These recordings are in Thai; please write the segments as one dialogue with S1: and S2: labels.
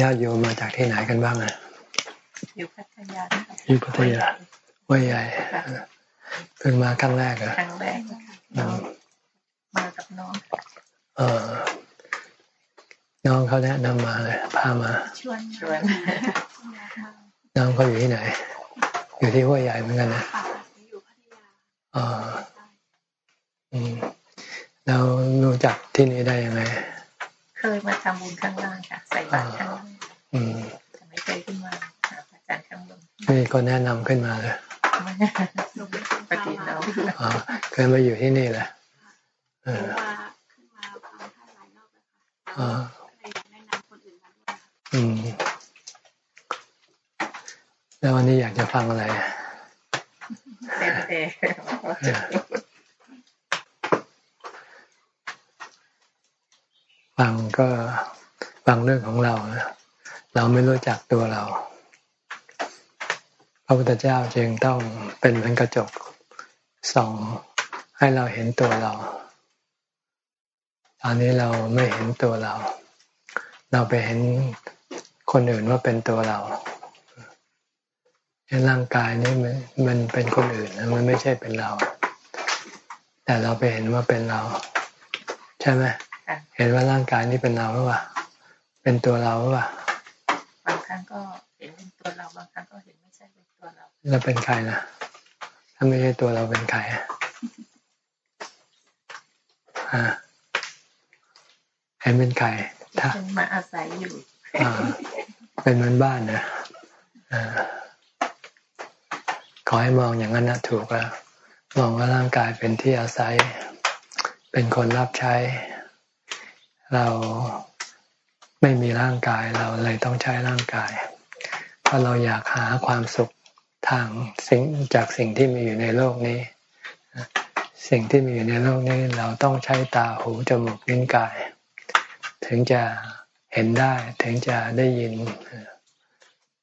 S1: ญาติโยมมาจากที่ไหนกันบ้างอะ
S2: อยู่พัทยา
S1: อยู่พัทยาว่ายใหญ่เพิ่งมาครั้งแรกอะ
S2: ครั้งแรกมากับน้อง
S1: เออน้องเขาแนะนำมาเลยพามา
S2: ชวนชวน
S1: น้องเขาอยู่ที่ไหน อยู่ที่ห้วยใหญ่เหมือนกันนะ
S2: อยู่พัทยา
S1: อ๋ออืมเรารู้จักที่นี้ได้ยังไง
S2: เคยมาทำบุญข้างล่างค่ะ ใส่บาตรข้างล่างอืมไม่เคยขึ้นมาหาอาจารย์ข้างบน
S1: มี คนแนะนำขึ้นมาเลย
S2: ปฏิเรา
S1: เคยมาอยู่ที่นี่แหละ
S3: เออขึ้นมาฟังท่านหลายรอบแล้วค่ะเลยแนะนำคนอื่นมาด้วย
S1: อืมแล้ววันนี้อยากจะฟังอะไร
S2: เด็
S1: ฟังก็ฟังเรื่องของเรา เราไม่รู้จักตัวเราพ ระพุทธเจ้าจึงต้องเป็นเหมือนกระจกส่องให้เราเห็นตัวเรา ตอนนี้เราไม่เห็นตัวเรา เราไปเห็นคนอื่นว่าเป็นตัวเราร่างกายนี้มันมันเป็นคนอื่นมันไม่ใช่เป็นเรา แต่เราไปเห็นว่าเป็นเรา ใช่ไหมเห็นว่าร่างกายนี้เป็นเราหรือเปล่าเป็นตัวเราหรือเปล่า
S2: เรา
S1: แล้
S2: ว
S1: เป็นใครนะถ้าไม่ใช่ตัวเราเป็นใครอะเห็นเป็นใคร
S2: ถ้ามาอาศัยอยู่
S1: เป็นเหมือนบ้านนะขอให้มองอย่างนั้นนะถูกแล้วมองว่าร่างกายเป็นที่อาศัย เป็นคนรับใช้ เราไม่มีร่างกายเราเลยต้องใช้ร่างกาย เพราะเราอยากหาความสุข ทางสิ่งจากสิ่งที่มีอยู่ในโลกนี้ สิ่งที่มีอยู่ในโลกนี้ เราต้องใช้ตาหูจมูกลิ้นกาย ถึงจะเห็นได้ถึงจะได้ยิน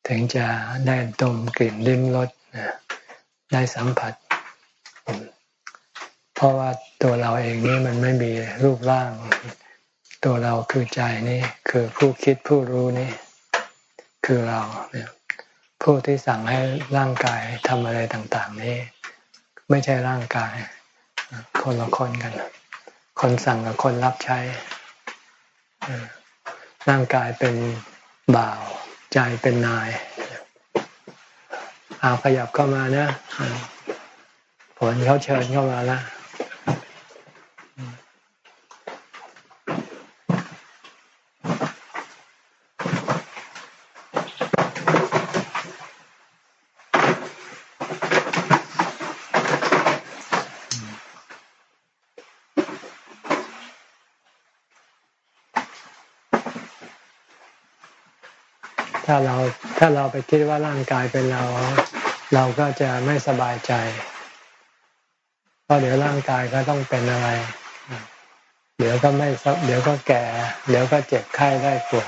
S1: ถึงจะได้ดมกลิ่นลิ้มรสได้สัมผัส เพราะว่าตัวเราเองนี่มันไม่มีรูปร่าง ตัวเราคือใจนี่คือผู้คิดผู้รู้นี่ คือเราเนี่ย ผู้ที่สั่งให้ร่างกายทำอะไรต่าง ๆ นี่ไม่ใช่ร่างกาย คนละคนกัน คนสั่งกับคนรับใช้ ร่างกายเป็นบ่าว ใจเป็นนายอาขยับเข้ามานะผลเขาเชิญเข้ามาแล้ว ถ้าเราไปคิดว่าร่างกายเป็นเรา เราก็จะไม่สบายใจเพราะเดี๋ยวร่างกายก็ต้องเป็นอะไร เดี๋ยวก็ไม่เดี๋ยวก็แก่ เดี๋ยวก็เจ็บไข้ได้ปวด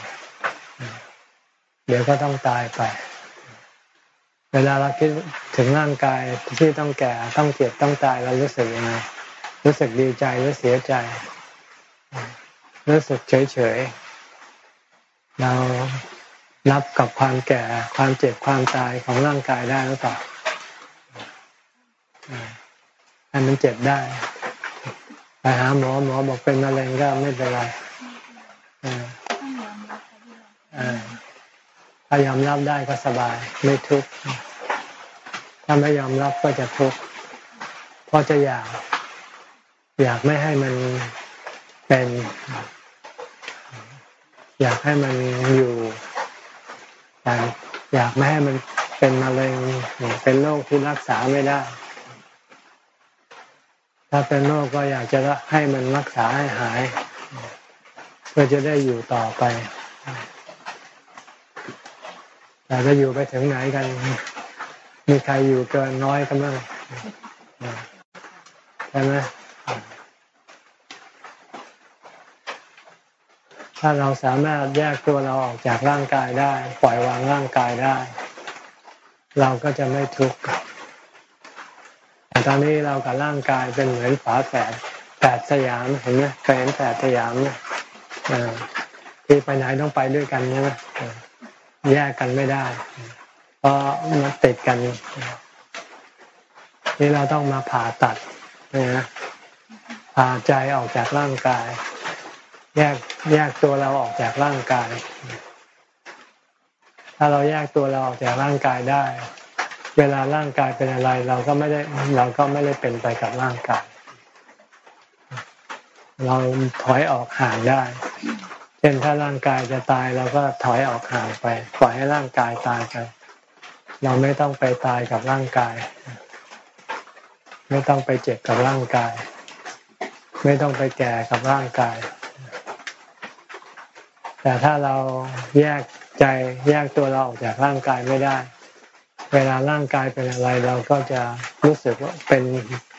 S1: เดี๋ยวก็ต้องตายไป เวลาเราคิดถึงร่างกายที่ต้องแก่ต้องเจ็บต้องตายเรารู้สึกยังไงรู้สึกดีใจหรือเสียใจ รู้สึกเฉยเฉยเรา รับกับความแก่ความเจ็บความตายของร่างกายได้หรือเปล่าอันมันเจ็บได้ไปหาหมอหมอบอกเป็นมะเร็งก็ไม่เป็นไรถ้ายอมรับได้ก็สบาย ไม่ทุกข์ถ้าไม่ยอมรับก็จะทุกข์เพราะจะอยาก อยากไม่ให้มันเป็น อยากให้มันอยู่ แต่อยากไม่ให้มันเป็นมะเร็งเป็นโรคที่รักษาไม่ได้ ถ้าเป็นโรคก็อยากจะให้มันรักษาให้หาย เพื่อจะได้อยู่ต่อไปแต่จะอยู่ไปถึงไหนกัน มีใครอยู่เกินน้อยกันบ้างใช่ไหม ถ้าเราสามารถแยกตัวเราออกจากร่างกายได้ ปล่อยวางร่างกายได้ เราก็จะไม่ทุกข์แต่ตอนนี้เรากับร่างกายเป็นเหมือนฝาแฝดแฝดสยามเห็นไหมเคยเห็นแฝดสยามไหมที่ไปไหนต้องไปด้วยกันใช่ไหมแยกกันไม่ได้ เพราะมันติดกันนี่เราต้องมาผ่าตัดนะผ่าใจออกจากร่างกาย แยก แยกตัวเราออกจากร่างกาย ถ้าเราแยกตัวเราออกจากร่างกายได้ เวลาร่างกายเป็นอะไร เราก็ไม่ได้เราก็ไม่ได้เป็นไปกับร่างกาย เราถอยออกห่างได้ เช่นถ้าร่างกายจะตายเราก็ถอยออกห่างไป ปล่อยให้ร่างกายตายไปเราไม่ต้องไปตายกับร่างกาย ไม่ต้องไปเจ็บกับร่างกาย ไม่ต้องไปแก่กับร่างกาย แต่ถ้าเราแยกใจแยกตัวเราออกจากร่างกายไม่ได้ เวลาร่างกายเป็นอะไรเราก็จะรู้สึกว่าเป็น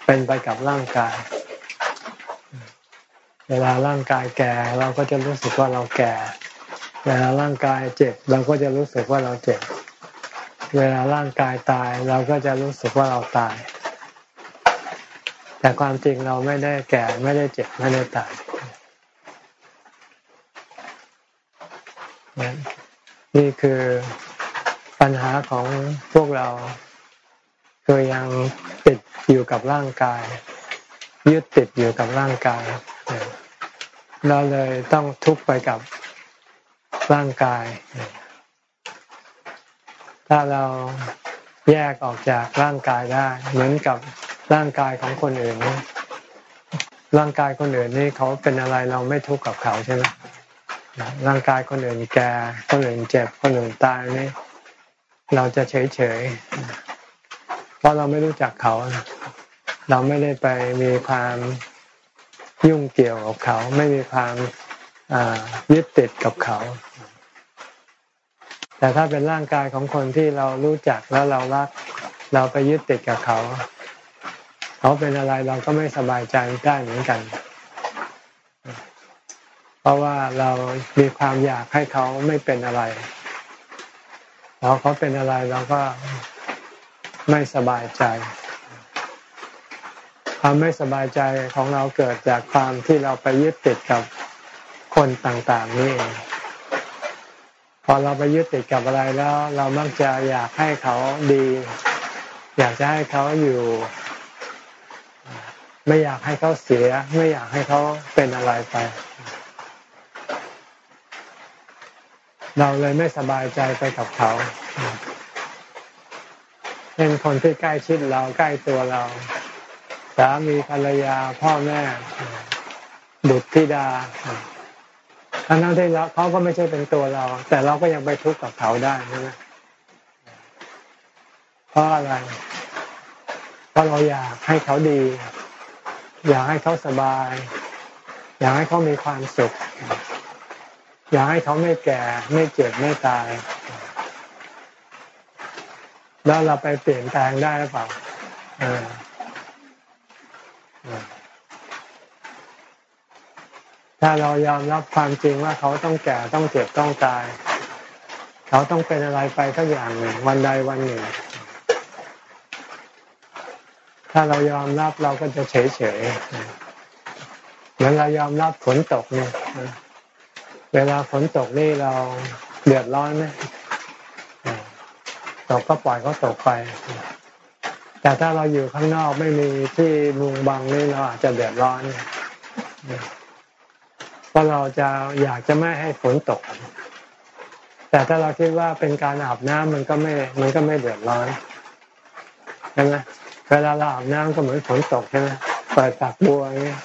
S1: เป็นไปกับร่างกาย เวลาร่างกายแก่เราก็จะรู้สึกว่าเราแก่ เวลาร่างกายเจ็บเราก็จะรู้สึกว่าเราเจ็บ เวลาร่างกายตายเราก็จะรู้สึกว่าเราตาย แต่ความจริงเราไม่ได้แก่ไม่ได้เจ็บไม่ได้ตาย นี่คือปัญหาของพวกเราคือยังติดอยู่กับร่างกาย ยึดติดอยู่กับร่างกายเราเลยต้องทุกข์ไปกับร่างกาย ถ้าเราแยกออกจากร่างกายได้ เหมือนกับร่างกายของคนอื่น ร่างกายคนอื่นนี่เขาเป็นอะไรเราไม่ทุกข์กับเขาใช่ไหม ร่างกายคนอื่นแก่คนอื่นเจ็บคนอื่นตายนี่เราจะเฉยเฉยเพราะเราไม่รู้จักเขา เราไม่ได้ไปมีความยุ่งเกี่ยวกับเขา ไม่มีความยึดติดกับเขา แต่ถ้าเป็นร่างกายของคนที่เรารู้จักแล้วเรารัก เราไปยึดติดกับเขา เขาเป็นอะไรเราก็ไม่สบายใจได้เหมือนกัน เพราะว่าเรามีความอยากให้เขาไม่เป็นอะไรพอเขาเป็นอะไรเราก็ไม่สบายใจ ความไม่สบายใจของเราเกิดจากความที่เราไปยึดติดกับคนต่างๆนี่เองพอเราไปยึดติดกับอะไรแล้ว เรามักจะอยากให้เขาดี อยากจะให้เขาอยู่ ไม่อยากให้เขาเสีย ไม่อยากให้เขาเป็นอะไรไป เราเลยไม่สบายใจไปกับเขาเป็นคนที่ใกล้ชิดเราใกล้ตัวเรา สามีภรรยาพ่อแม่บุตรธิดาทั้งนั้นที่เราเขาก็ไม่ใช่เป็นตัวเรา แต่เราก็ยังไปทุกข์กับเขาได้ใช่ไหมเพราะอะไร เพราะเราอยากให้เขาดี อยากให้เขาสบาย อยากให้เขามีความสุข อยากให้เขาไม่แก่ไม่เจ็บไม่ตาย แล้วเราไปเปลี่ยนแปลงได้หรือเปล่าถ้าเรายอมรับความจริงว่าเขาต้องแก่ต้องเจ็บต้องตาย เขาต้องเป็นอะไรไปสักอย่างหนึ่งวันใดวันหนึ่ง ถ้าเรายอมรับเราก็จะเฉยเฉยเหมือนเรายอมรับฝนตกเนี่ย เวลาฝนตกนี่เราเดือดร้อนไหมตกก็ปล่อยเขาตกไป แต่ถ้าเราอยู่ข้างนอกไม่มีที่มุงบังนี่เราอาจจะเดือดร้อนเพราะเราจะอยากจะไม่ให้ฝนตก แต่ถ้าเราคิดว่าเป็นการอาบน้ำมันก็ไม่ มันก็ไม่เดือดร้อนใช่ไหมเวลาเราอาบน้ำก็เหมือนฝนตกใช่ไหมเปิดฝักบัวอย่างนี้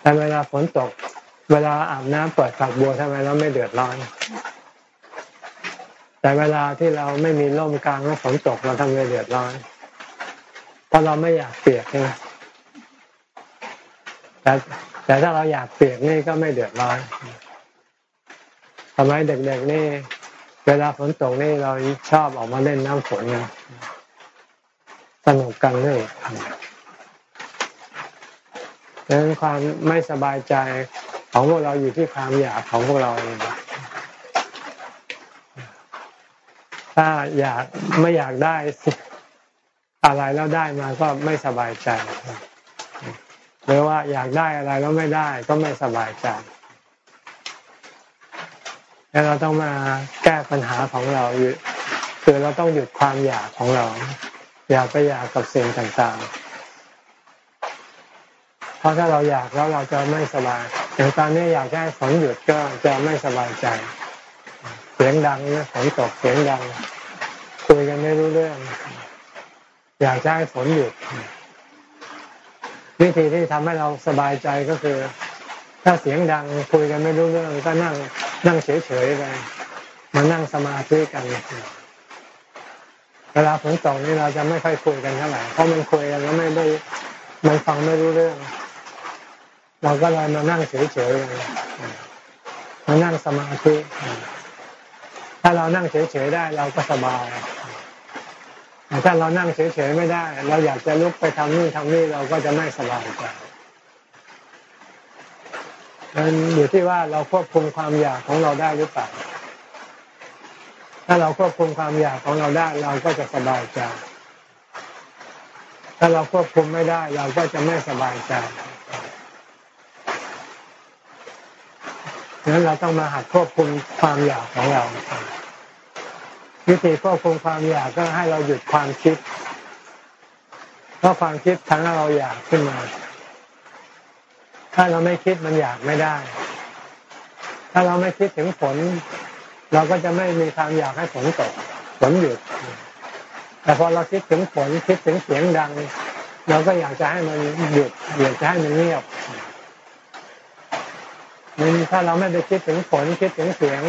S1: แต่เวลาฝนตก เวลาอาบน้ำเปิดฝักบัวทำไมเราไม่เดือดร้อน แต่เวลาที่เราไม่มีร่มกลางแล้วฝนตกเราทำไมเดือดร้อน เพราะเราไม่อยากเปียกใช่ไหมแต่แต่ถ้าเราอยากเปียกนี่ก็ไม่เดือดร้อนทำไมเด็กๆนี่ เวลาฝนตกนี่เราชอบออกมาเล่นน้ำฝนกันสนุกกันเลยดังนั้นความไม่สบายใจ ของพวกเราอยู่ที่ความอยากของพวกเราเองถ้าอยากไม่อยากได้อะไรแล้วได้มาก็ไม่สบายใจหรือว่าอยากได้อะไรแล้วไม่ได้ก็ไม่สบายใจแล้วเราต้องมาแก้ปัญหาของเราอยู่คือเราต้องหยุดความอยากของเรา อยากไปอยากกับสิ่งต่างๆ เพราะถ้าเราอยากแล้วเราจะไม่สบาย อย่างตอนนี้อยากให้ฝนหยุดก็จะไม่สบายใจ เสียงดังเนี่ยฝนตกเสียงดัง คุยกันไม่รู้เรื่อง อยากให้ฝนหยุด วิธีที่ทำให้เราสบายใจก็คือ ถ้าเสียงดังคุยกันไม่รู้เรื่องก็นั่งนั่งเฉยๆไปมานั่งสมาธิกันเวลาฝนตกนี่เราจะไม่ค่อยคุยกันเท่าไหร่เพราะมันคุยกันแล้วไม่ได้มันฟังไม่รู้เรื่อง เราก็เลยมานั่งเฉยๆมานั่งสมาธิถ้าเรานั่งเฉยๆได้เราก็สบายแต่ถ้าเรานั่งเฉยๆไม่ได้ เราอยากจะลุกไปทำนู่นทำนี่เราก็จะไม่สบายใจมันอยู่ที่ว่าเราควบคุมความอยากของเราได้หรือเปล่า ถ้าเราควบคุมความอยากของเราได้เราก็จะสบายใจ ถ้าเราควบคุมไม่ได้เราก็จะไม่สบายใจ ดังนั้นเราต้องมาหัดควบคุมความอยากของเราวิธีควบคุมความอยากก็ให้เราหยุดความคิด เพราะความคิดทั้งเราอยากขึ้นมา ถ้าเราไม่คิดมันอยากไม่ได้ ถ้าเราไม่คิดถึงผลเราก็จะไม่มีความอยากให้ฝนตกฝนหยุด แต่พอเราคิดถึงฝนคิดถึงเสียงดัง เราก็อยากจะให้มันหยุดอยากจะให้มันเงียบ มันถ้าเราไม่ไปคิดถึงฝนคิดถึงเสียง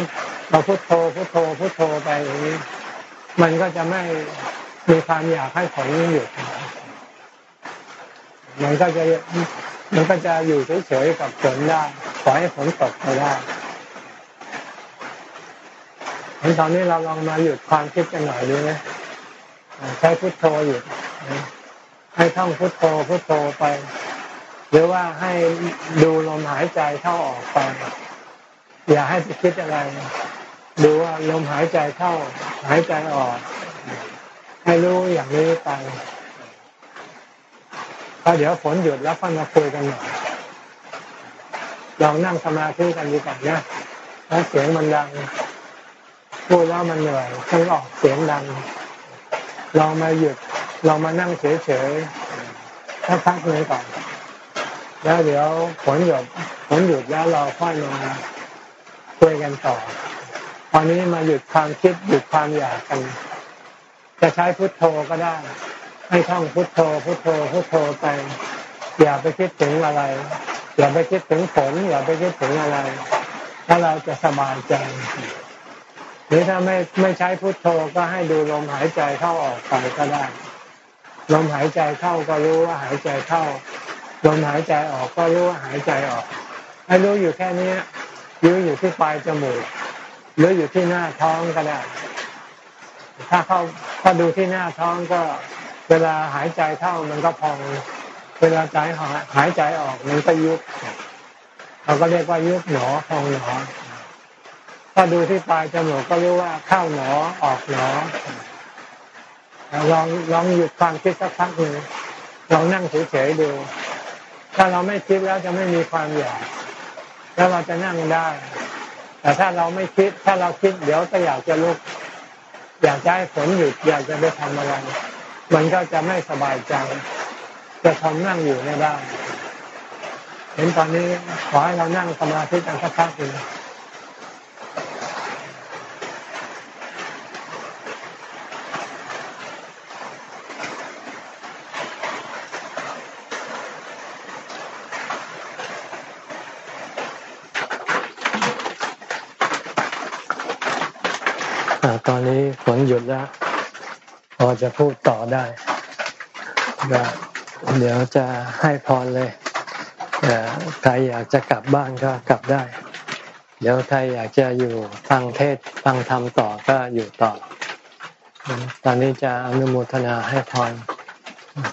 S1: เราพุโทโธพุโทโธพุโทโธไปอย่างนี้ มันก็จะไม่มีความอยากให้ฝนหยุดมันก็จะมันก็จะอยู่เฉยๆกับฝนได้ปล่อยให้ฝนตกไปได้ตอนนี้เราลองมาหยุดความคิดกันหน่อยดีไหมใช้พุทโธหยุดให้ท่องพุทโธพุทโธไป หรือว่าให้ดูลมหายใจเข้าออกไป อย่าให้ไปคิดอะไร ดูว่าลมหายใจเข้าหายใจออก ให้รู้อย่างนี้ไปก็เดี๋ยวฝนหยุดแล้วค่อยมาคุยกันหน่อยลองนั่งสมาธิกันดีกว่านะถ้าเสียงมันดังพูดแล้วมันเหนื่อยต้องออกเสียงดัง ลองมาหยุดลองมานั่งเฉยๆสักพักหนึ่งก่อน แล้วเดี๋ยวผลหยุดผลหยุดแล้วเราค่อยมาคุยกันต่อตอนนี้มาหยุดความคิดหยุดความอยากกัน จะใช้พุทโธก็ได้ ให้ท่องพุทโธ พุทโธ พุทโธไป อย่าไปคิดถึงอะไร อย่าไปคิดถึงผล อย่าไปคิดถึงอะไรถ้าเราจะสบายใจหรือถ้าไม่ไม่ใช้พุทโธก็ให้ดูลมหายใจเข้าออกไปก็ได้ ลมหายใจเข้าก็รู้ว่าหายใจเข้า ลมหายใจออกก็รู้ว่าหายใจออก ให้รู้อยู่แค่นี้รู้อยู่ที่ปลายจมูกหรืออยู่ที่หน้าท้องก็ได้ ถ้าเข้าถ้าดูที่หน้าท้องก็เวลาหายใจเข้ามันก็พอง เวลาใจหายใจออกมันก็ยุบเราก็เรียกว่ายุบหนอพองหนอ ถ้าดูที่ปลายจมูกก็รู้ว่าเข้าหนอออกหนอลองลองหยุดความคิดสักพักหนึ่งลองนั่งเฉยๆดู ถ้าเราไม่คิดแล้วจะไม่มีความอยาก แล้วเราจะนั่งได้ แต่ถ้าเราไม่คิด ถ้าเราคิดเดี๋ยวก็อยากจะลุก อยากจะให้ฝนหยุด อยากจะไปทำอะไร มันก็จะไม่สบายใจ จะทำนั่งอยู่ไม่ได้ เห็นตอนนี้ขอให้เรานั่งสมาธิกันสักพักหนึ่ง ตอนนี้ฝนหยุดแล้ว พอจะพูดต่อได้เดี๋ยวจะให้พรเลยใครอยากจะกลับบ้านก็กลับได้ เดี๋ยวใครอยากจะอยู่ฟังเทศฟังธรรมต่อก็อยู่ต่อ ตอนนี้จะอนุโมทนาให้พร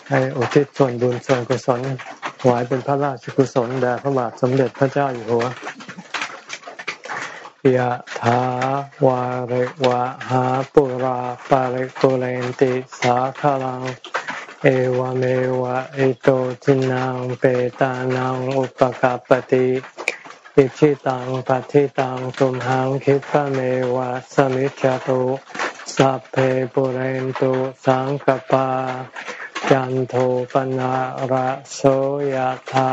S1: ให้อุทิศส่วนบุญส่วนกุศลถวายเป็นพระราชกุศลแด่พระบาทสมเด็จพระเจ้าอยู่หัว ยะถาวาริวะหาปุราปาริกุเรนติสาคลัง เอวเมวะอิโตทินังเปตานังอุปกาปติอิชิตังปฏิตังตุมหังคิปะเมวะสมิจจตุสัพเพปุเรนตุสังกปา จันโทปนะระโสยธา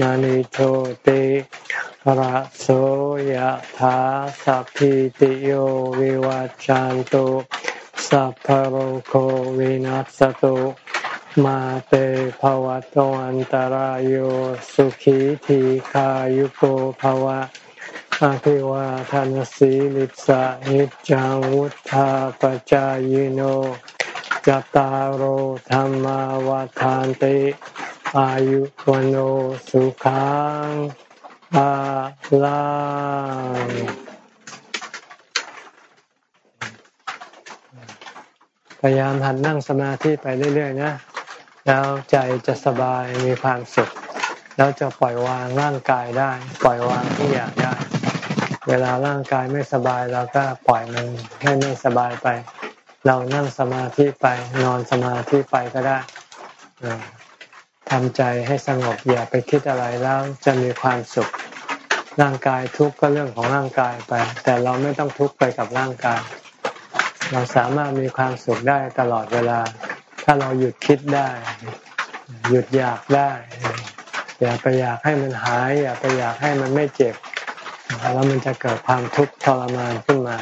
S1: มณิโชติระโสยธาสัพพิติโยวิวัจจันตุสัพพโรโควินัสตุมาเตภวัตวันตารโยสุขีทีขายุโกภวะอภิวาทานสีลิสะนิจังวุธาปจายโน จตารโหธรรมวาทานติ อายุวโนสุขังอาลังพยายามหัดนั่งสมาธิไปเรื่อยๆนะ แล้วใจจะสบายมีความสุข แล้วจะปล่อยวางร่างกายได้ ปล่อยวางทุกอย่างได้ เวลาร่างกายไม่สบายเราก็ปล่อยมันให้ไม่สบายไป เรานั่งสมาธิไปนอนสมาธิไปก็ได้ทำใจให้สงบอย่าไปคิดอะไรแล้วจะมีความสุข ร่างกายทุกข์ก็เรื่องของร่างกายไป แต่เราไม่ต้องทุกข์ไปกับร่างกาย เราสามารถมีความสุขได้ตลอดเวลา ถ้าเราหยุดคิดได้ หยุดอยากได้ อย่าไปอยากให้มันหาย อย่าไปอยากให้มันไม่เจ็บแล้วมันจะเกิดความทุกข์ทรมานขึ้นมา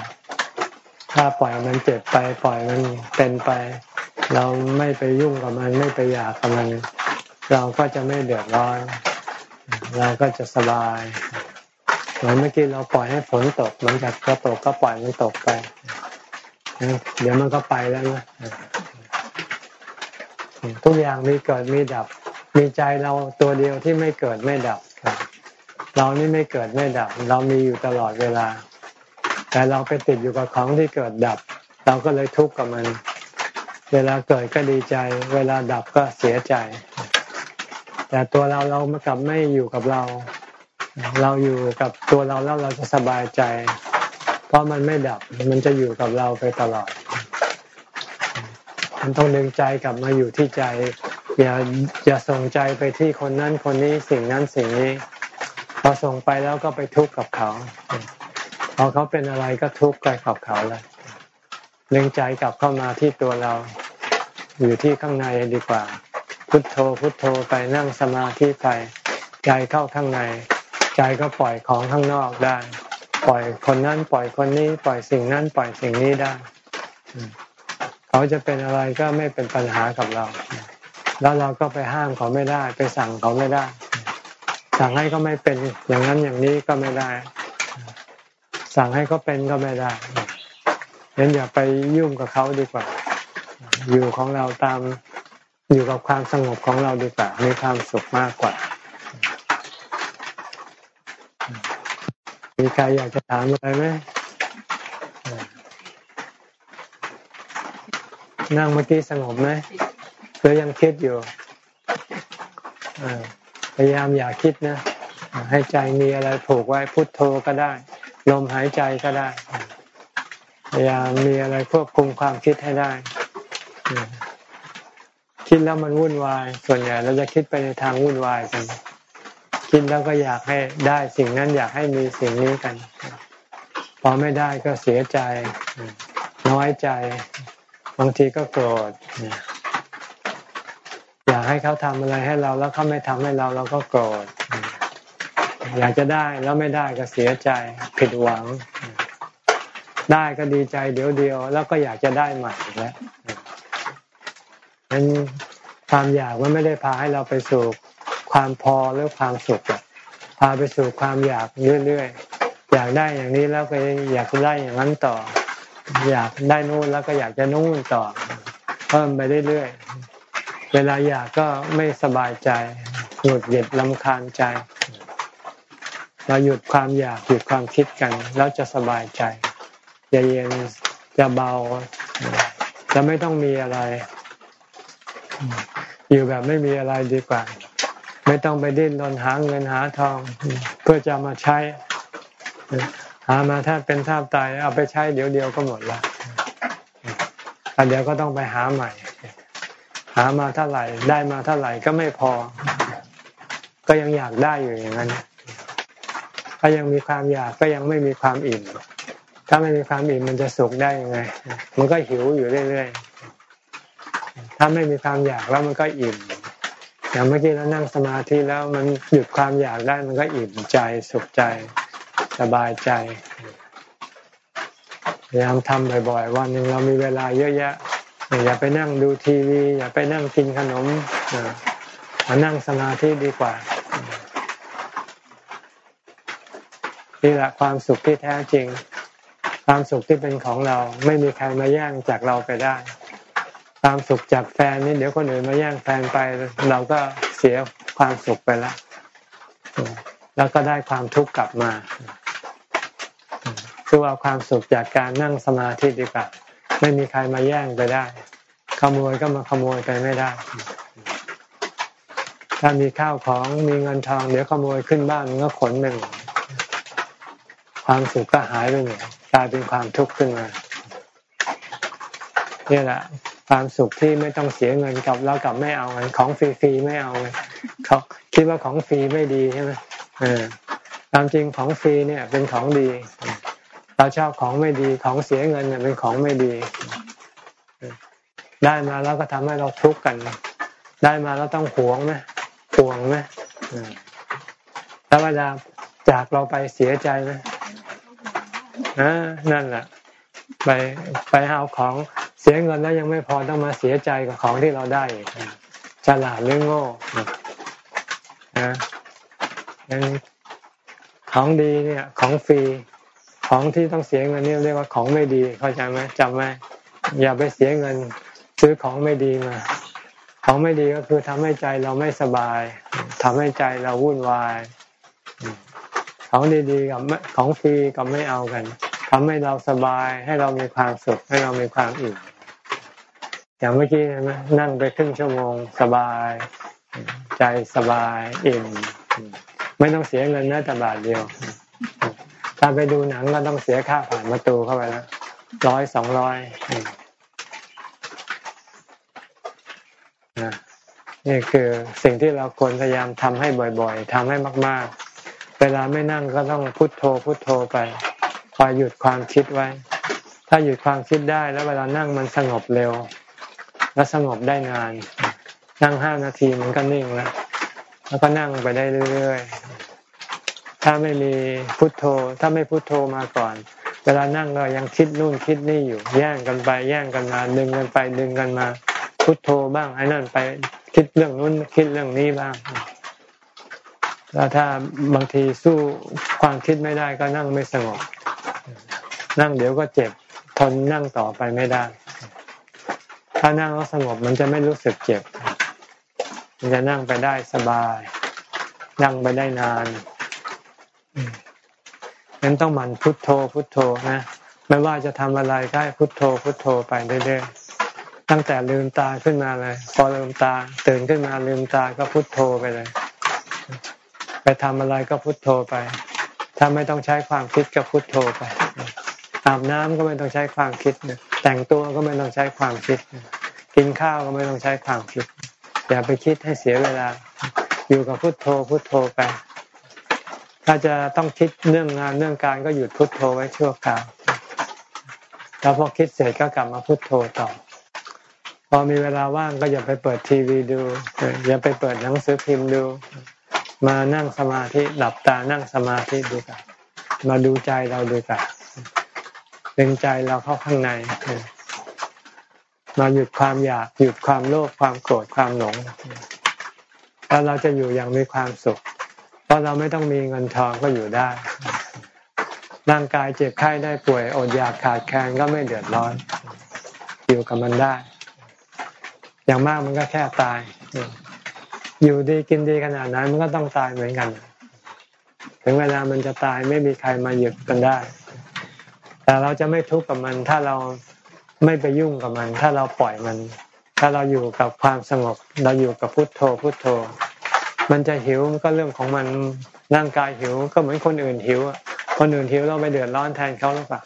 S1: ถ้าปล่อยมันเจ็บไปปล่อยมันเป็นไป เราไม่ไปยุ่งกับมันไม่ไปอยากกับมัน เราก็จะไม่เดือดร้อน เราก็จะสบายเหมือนเมื่อกี้เราปล่อยให้ฝนตกมันจะก็ตกก็ปล่อยมันตกไปเดี๋ยวมันก็ไปแล้วนะทุกอย่างมีเกิดมีดับ มีใจเราตัวเดียวที่ไม่เกิดไม่ดับเรานี่ไม่เกิดไม่ดับ เรามีอยู่ตลอดเวลา แต่เราไปติดอยู่กับของที่เกิดดับ เราก็เลยทุกข์กับมัน เวลาเกิดก็ดีใจ เวลาดับก็เสียใจ แต่ตัวเราเราม่กลับไม่อยู่กับเรา เราอยู่กับตัวเราแล้วเราจะสบายใจ เพราะมันไม่ดับมันจะอยู่กับเราไปตลอด มันต้องดึงใจกลับมาอยู่ที่ใจ อย่าอย่าส่งใจไปที่คนนั้นคนนี้สิ่งนั้นสิ่งนี้พอส่งไปแล้วก็ไปทุกข์กับเขา พอเขาเป็นอะไรก็ทุกข์ไปกับเขาเลยดึงใจกลับเข้ามาที่ตัวเรา อยู่ที่ข้างในดีกว่า พุทโธพุทโธไปนั่งสมาธิไป ใจเข้าข้างใน ใจก็ปล่อยของข้างนอกได้ ปล่อยคนนั้นปล่อยคนนี้ ปล่อยสิ่งนั้นปล่อยสิ่งนี้ได้ เขาจะเป็นอะไรก็ไม่เป็นปัญหากับเรา แล้วเราก็ไปห้ามเขาไม่ได้ ไปสั่งเขาไม่ได้ สั่งให้เขาไม่เป็นอย่างนั้นอย่างนี้ก็ไม่ได้ สั่งให้เขาเป็นก็ไม่ได้เห็นอย่าไปยุ่งกับเขาดีกว่า อยู่ของเราตามอยู่กับความสงบของเราดีกว่ามีความสุขมากกว่า มีใครอยากจะถามอะไรไหมนั่งเมื่อกี้สงบไหมหรือยังคิดอยู่พยายามอย่าคิดนะ ให้ใจมีอะไรผูกไว้พุทโธก็ได้ ลมหายใจก็ได้พยายามมีอะไรควบคุมความคิดให้ได้ คิดแล้วมันวุ่นวาย ส่วนใหญ่เราจะคิดไปในทางวุ่นวายกัน คิดแล้วก็อยากให้ได้สิ่งนั้นอยากให้มีสิ่งนี้กัน พอไม่ได้ก็เสียใจ น้อยใจ บางทีก็โกรธ อยากให้เขาทำอะไรให้เราแล้วเขาไม่ทำให้เราเราก็โกรธ อยากจะได้แล้วไม่ได้ก็เสียใจผิดหวัง ได้ก็ดีใจเดี๋ยวเดียว แล้วก็อยากจะได้ใหม่แล้วนั้นความอยากมันไม่ได้พาให้เราไปสู่ความพอหรือความสุขพาไปสู่ความอยากเรื่อยๆอยากได้อย่างนี้แล้วก็อยากได้อย่างนั้นต่อ อยากได้นู่นแล้วก็อยากจะนู่นต่อเพิ่มไปเรื่อยๆเวลาอยากก็ไม่สบายใจหงุดหงิดลำคาญใจ เราหยุดความอยากหยุดความคิดกัน แล้วจะสบายใจจะเย็นจะเบาจะไม่ต้องมีอะไร อยู่แบบไม่มีอะไรดีกว่า ไม่ต้องไปดิ้นรนหาเงินหาทอง เพื่อจะมาใช้หามาถ้าเป็นท่าตายเอาไปใช้เดี๋ยวเดียวก็หมดละแต่เดี๋ยวก็ต้องไปหาใหม่ หามาเท่าไหร่ได้มาเท่าไหร่ก็ไม่พอ ก็ยังอยากได้อยู่อย่างนั้น ถ้ายังมีความอยากก็ยังไม่มีความอิ่ม ถ้าไม่มีความอิ่มมันจะสุขได้ยังไง มันก็หิวอยู่เรื่อยๆ ถ้าไม่มีความอยากแล้วมันก็อิ่ม อย่างเมื่อกี้เรานั่งสมาธิแล้วมันหยุดความอยากได้มันก็อิ่มใจสุขใจสบายใจพยายามทำบ่อยๆ วันหนึ่งเรามีเวลาเยอะแยะ อย่าไปนั่งดูทีวี อย่าไปนั่งกินขนมมานั่งสมาธิดีกว่า นี่แหละความสุขที่แท้จริง ความสุขที่เป็นของเราไม่มีใครมาแย่งจากเราไปได้ ความสุขจากแฟนนี่เดี๋ยวคนอื่นมาแย่งแฟนไป เราก็เสียความสุขไปล้วแล้วก็ได้ความทุกข์กลับมาคือเอาความสุขจากการนั่งสมาธิดีกว่าไม่มีใครมาแย่งไปได้ ขโมยก็มาขโมยไปไม่ได้ ถ้ามีข้าวของมีเงินทอง เดี๋ยวขโมยขึ้นบ้านมันก็ขนไปหมด ความสุขก็หายไปหมดกลายเป็นความทุกข์ขึ้นมาเนี่ยแหละความสุขที่ไม่ต้องเสียเงินกับแล้วกับไม่เอาเงินของฟรีๆไม่เอาเลยเขาคิดว่าของฟรีไม่ดีใช่ไหมเออตามจริงของฟรีเนี่ย เป็นของดีเราชอบของไม่ดีของเสียเงินเนี่ยเป็นของไม่ดีได้มาแล้วก็ทำให้เราทุกข์กัน ได้มาแล้วต้องหวงไหมหวงไหมแล้วเวลาจากเราไปเสียใจไหม นั่นแหละไปไปเอาของเสียเงินแล้วยังไม่พอต้องมาเสียใจกับของที่เราได้ฉลาดหรือโง่นะของดีเนี่ย ของฟรีของที่ต้องเสียเงินนี่เรียกว่าของไม่ดีเข้าใจไหมจำไหมอย่าไปเสียเงินซื้อของไม่ดีมา ของไม่ดีก็คือทำให้ใจเราไม่สบายทำให้ใจเราวุ่นวาย ของดีๆกับของฟรีก็ไม่เอากันทำให้เราสบายให้เรามีความสุขให้เรามีความอิ่มอย่างเมื่อกี้นะนั่งไปครึ่งชั่วโมงสบาย ใจสบายอิ่มไม่ต้องเสียเงินแม้แต่บาทเดียว ถ้าไปดูหนังก็ต้องเสียค่าผ่านประตูเข้าไปแล้วร้อยสองร้อยนี่คือสิ่งที่เราควรพยายามทำให้บ่อยๆทำให้มาก ๆ เวลาไม่นั่งก็ต้องพุโทโธพุโทโธไปคอยหยุดความคิดไว้ ถ้าหยุดความคิดได้แล้วเวลานั่งมันสงบเร็ว และสงบได้นาน นั่งห้านาทีมันก็นิ่งแล้วแล้วก็นั่งไปได้เรื่อยๆ ถ้าไม่มีพุทโธ ถ้าไม่พุทโธมาก่อน เวลานั่งก็ยังคิดนู่นคิดนี่อยู่ แย่งกันไปแย่งกันมาดึงกันไปดึงกันมา พุทโธบ้างไอ้นั่นไปคิดเรื่องนู้นคิดเรื่องนี้บ้าง แล้วถ้าบางทีสู้ความคิดไม่ได้ก็นั่งไม่สงบ นั่งเดี๋ยวก็เจ็บทนนั่งต่อไปไม่ได้ ถ้านั่งแล้วสงบมันจะไม่รู้สึกเจ็บ มันจะนั่งไปได้สบาย นั่งไปได้นานงั้นต้องหมั่นพุทโธพุทโธนะไม่ว่าจะทำอะไรก็ให้พุทโธพุทโธไปเรื่อยๆตั้งแต่ลืมตาขึ้นมาเลย พอลืมตาตื่นขึ้นมาลืมตาก็พุทโธไปเลย ทำอะไรก็พุทโธไป ถ้าไม่ต้องใช้ความคิดก็พุทโธไป อาบน้ำก็ไม่ต้องใช้ความคิด แต่งตัวก็ไม่ต้องใช้ความคิด กินข้าวก็ไม่ต้องใช้ความคิด อย่าไปคิดให้เสียเวลา อยู่กับพุทโธพุทโธไป ถ้าจะต้องคิดเรื่องงานเรื่องการก็หยุดพุดโทโธไว้ชั่วคราวแล้วพอคิดเสร็จก็กลับมาพุโทโธต่อ พอมีเวลาว่างก็อย่าไปเปิดทีวีดู อย่าไปเปิดหนังสือพิมพ์ดู มานั่งสมาธิหลับตานั่งสมาธิดูกันมาดูใจเราดูกันดึงใจเราเข้าข้างในมาหยุดความอยากหยุดความโลภความโกรธความหลงแล้วเราจะอยู่อย่างมีความสุข เพราะเราไม่ต้องมีเงินทองก็อยู่ได้ ร่างกายเจ็บไข้ได้ป่วยอดอยากขาดแคลนก็ไม่เดือดร้อน อยู่กับมันได้ อย่างมากมันก็แค่ตาย อยู่ดีกินดีขนาดนั้นมันก็ต้องตายเหมือนกัน ถึงเวลามันจะตายไม่มีใครมาหยุดกันได้ แต่เราจะไม่ทุกข์กับมัน ถ้าเราไม่ไปยุ่งกับมัน ถ้าเราปล่อยมัน ถ้าเราอยู่กับความสงบ เราอยู่กับพุทโธพุทโธ มันจะหิวก็เรื่องของมันร่างกายหิวก็เหมือนคนอื่นหิวคนอื่นหิวเราไม่เดือดร้อนแทนเขาหรือเปล่า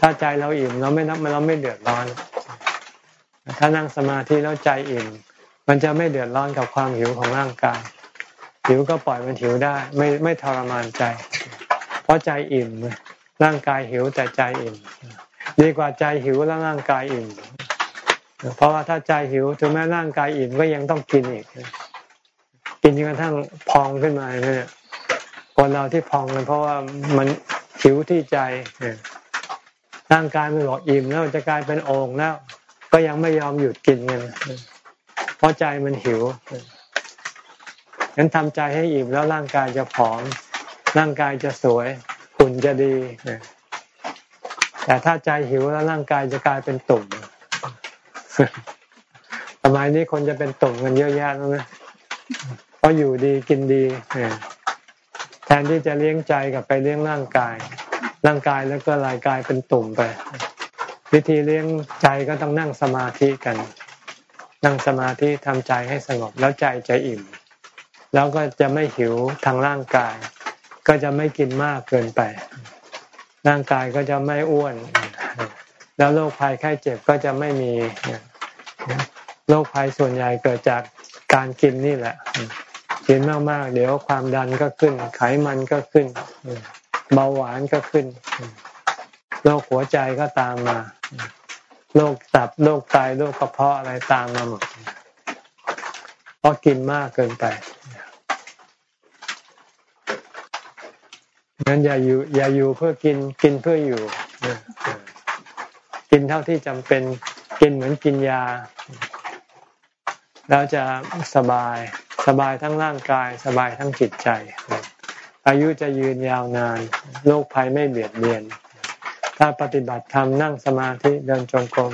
S1: ถ้าใจเราอิ่มเราไม่นับเราไม่เดือดร้อน ถ้านั่งสมาธิแล้วใจอิ่ม มันจะไม่เดือดร้อนกับความหิวของร่างกาย หิวก็ปล่อยมันหิวได้ ไม่ไม่ทรมานใจ เพราะใจอิ่ม ร่างกายหิวแต่ใจอิ่ม ดีกว่าใจหิวแล้วร่างกายอิ่ม เพราะว่าถ้าใจหิวถึงแม้ร่างกายอิ่มก็ยังต้องกินอีก กินจนกระทั่งพองขึ้นมาเนี่ยคนเราที่พองกันเพราะว่ามันหิวที่ใจร่างกายมันบอกอิ่มแล้วจะกลายเป็นโอ่งแล้ว ก็ยังไม่ยอมหยุดกินกัน เพราะใจมันหิวงั้นทำใจให้อิ่มแล้วร่างกายจะผอม ร่างกายจะสวยหุ่นจะดีแต่ถ้าใจหิวแล้วร่างกายจะกลายเป็นตุ่มสมัยนี้คนจะเป็นตุ่มกันเยอะแยะแล้วนะเพราะอยู่ดีกินดีแทนที่จะเลี้ยงใจกับไปเลี้ยงร่างกาย ร่างกายแล้วก็ลายกายเป็นตุ่มไป วิธีเลี้ยงใจก็ต้องนั่งสมาธิกัน นั่งสมาธิทำใจให้สงบแล้วใจจะอิ่ม แล้วก็จะไม่หิวทางร่างกาย ก็จะไม่กินมากเกินไป ร่างกายก็จะไม่อ้วน แล้วโรคภัยไข้เจ็บก็จะไม่มีโรคภัยส่วนใหญ่เกิดจากการกินนี่แหละกินมากๆ เดี๋ยวความดันก็ขึ้น ไขมันก็ขึ้น เบาหวานก็ขึ้น โรคหัวใจก็ตามมา โรคตับโรคไตโรคกระเพาะอะไรตามมาหมดเพราะกินมากเกินไปงั้นอย่าอยู่อย่าอยู่เพื่อกินกินเพื่ออยู่ กินเท่าที่จำเป็นกินเหมือนกินยา แล้วจะสบายสบายทั้งร่างกายสบายทั้งจิตใจ อายุจะยืนยาวนานโรคภัยไม่เบียดเบียน ถ้าปฏิบัติธรรมนั่งสมาธิเดินจงกรม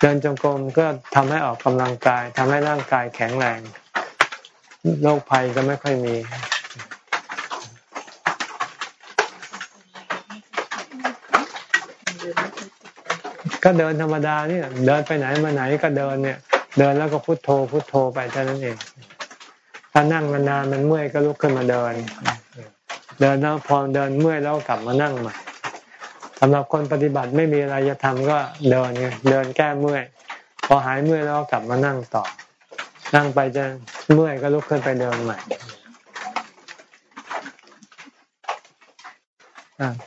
S1: เดินจงกรมก็ทำให้ออกกำลังกายทำให้ร่างกายแข็งแรงโรคภัยก็ไม่ค่อยมีก็เดินธรรมดาเนี่ย เดินไปไหนมาไหนก็เดินเนี่ย เดินแล้วก็พุโทโธพุโทโธไปเท่านั้นเอง ถ้านั่งนานๆมันเมื่อยก็ลุกขึ้นมาเดิน เดินแล้วพอเดินเมื่อยแล้วกลับมานั่งใหม่ำหรับคนปฏิบัติไม่มีอะไรจะทำก็เดินไงเดินแก้เมื่อย พอหายเมื่อยแล้วกลับมานั่งต่อ นั่งไปจะเมื่อยก็ลุกขึ้นไปเดินใหม่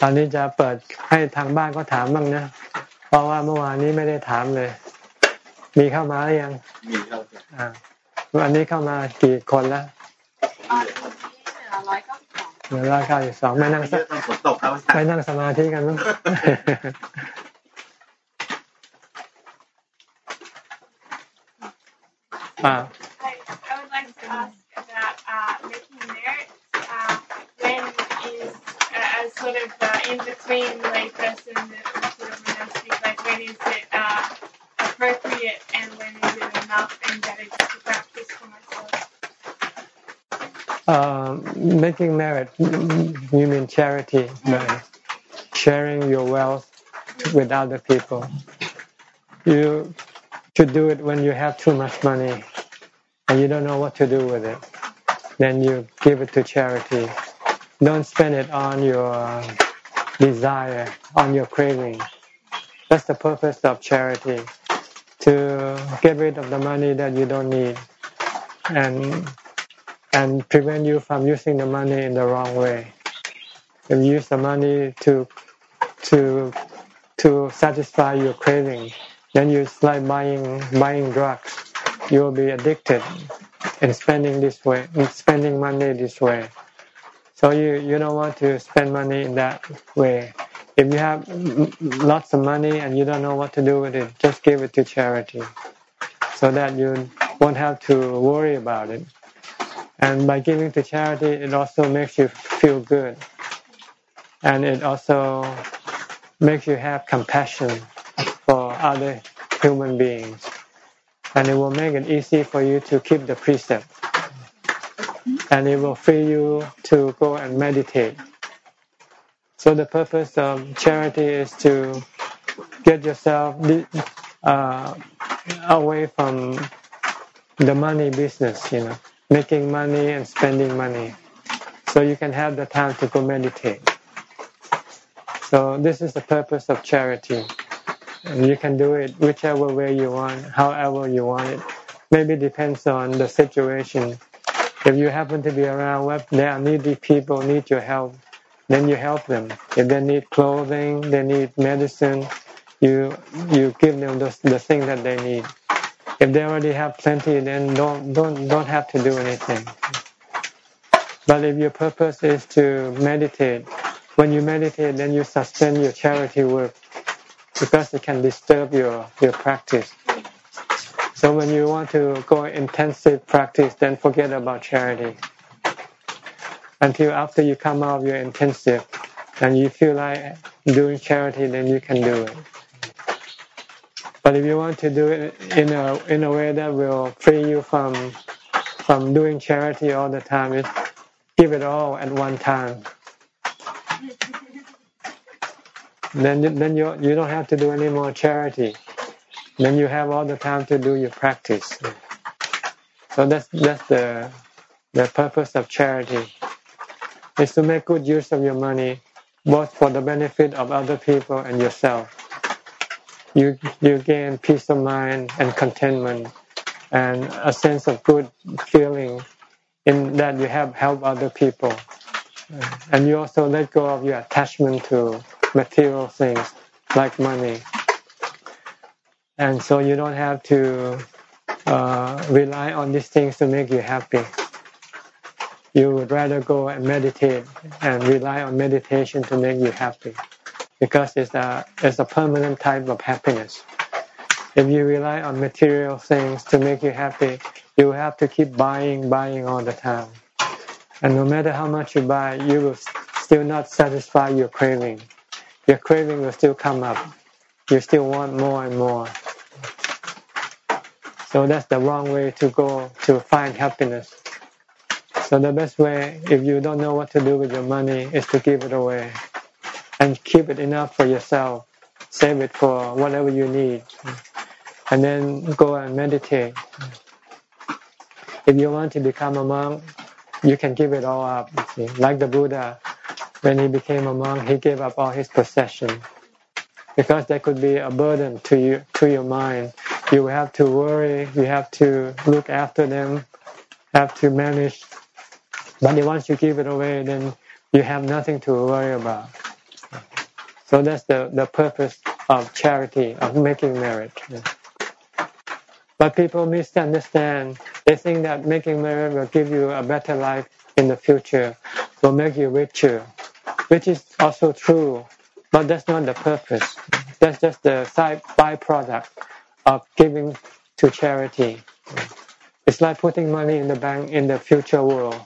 S1: ตอนนี้จะเปิดให้ทางบ้านก็ถามบ้างนะ เพราะว่าเมื่อวานนี้ไม่ได้ถามเลย มีเข้ามาหรือยัง
S4: มีเข้ามา
S1: วันนี้เข้ามากี่คนแล้ว
S3: เหลือ
S1: ร้อยเก้าสิบสองไม่นั่งไม่นั่งสมาธิกันมั้งอ่า
S3: making merit,
S1: you mean charity, sharing your wealth with other people. You should do it when you have too much money and you don't know what to do with it. Then you give it to charity. Don't spend it on your desire, on your craving. That's the purpose of charity to get rid of the money that you don't need and and prevent you from using the money in the wrong way. If you use the money to to to satisfy your craving, then you like buying buying drugs. You will be addicted in spending this way, in spending money this way. So you you don't want to spend money in that way. If you have lots of money and you don't know what to do with it, just give it to charity so that you won't have to worry about it. And by giving to charity, it also makes you feel good. And it also makes you have compassion for other human beings. And it will make it easy for you to keep the precept. And it will free you to go and meditate so the purpose of charity is to get yourself uh, away from the money business, you know, making money and spending money, so you can have the time to go meditate. So this is the purpose of charity. And you can do it whichever way you want, however you want it. Maybe depends on the situation. If you happen to be around where there are needy people need your help, then you help them. If they need clothing, they need medicine, you you give them the the thing that they need. If they already have plenty, then don't don't don't have to do anything. But if your purpose is to meditate, when you meditate, then you suspend your charity work because it can disturb your your practice. So when you want to go intensive practice, then forget about charity until after you come out of your intensive and you feel like doing charity, then you can do it. But if you want to do it in a in a way that will free you from from doing charity all the time, is give it all at one time. then then you you don't have to do any more charity. Then you have all the time to do your practice. So that's that's the the purpose of charity is to make good use of your money, both for the benefit of other people and yourself. You you gain peace of mind and contentment, and a sense of good feeling in that you have helped other people, and you also let go of your attachment to material things like money, and so you don't have to uh, rely on these things to make you happy. You would rather go and meditate and rely on meditation to make you happy because it's a it's a permanent type of happiness. If you rely on material things to make you happy, you have to keep buying, buying all the time. And no matter how much you buy, you will still not satisfy your craving. Your craving will still come up. You still want more and more. So that's the wrong way to go to find happiness. So the best way, if you don't know what to do with your money, is to give it away and keep it enough for yourself. Save it for whatever you need, and then go and meditate. If you want to become a monk, you can give it all up. Like the Buddha, when he became a monk, he gave up all his possessions because that could be a burden to you to your mind. You have to worry. You have to look after them. Have to manage but once you give it away, then you have nothing to worry about. So that's the, the purpose of charity, of making merit. But people misunderstand. They think that making merit will give you a better life in the future, will make you richer, which is also true. But that's not the purpose. That's just the side byproduct of giving to charity. It's like putting money in the bank in the future world.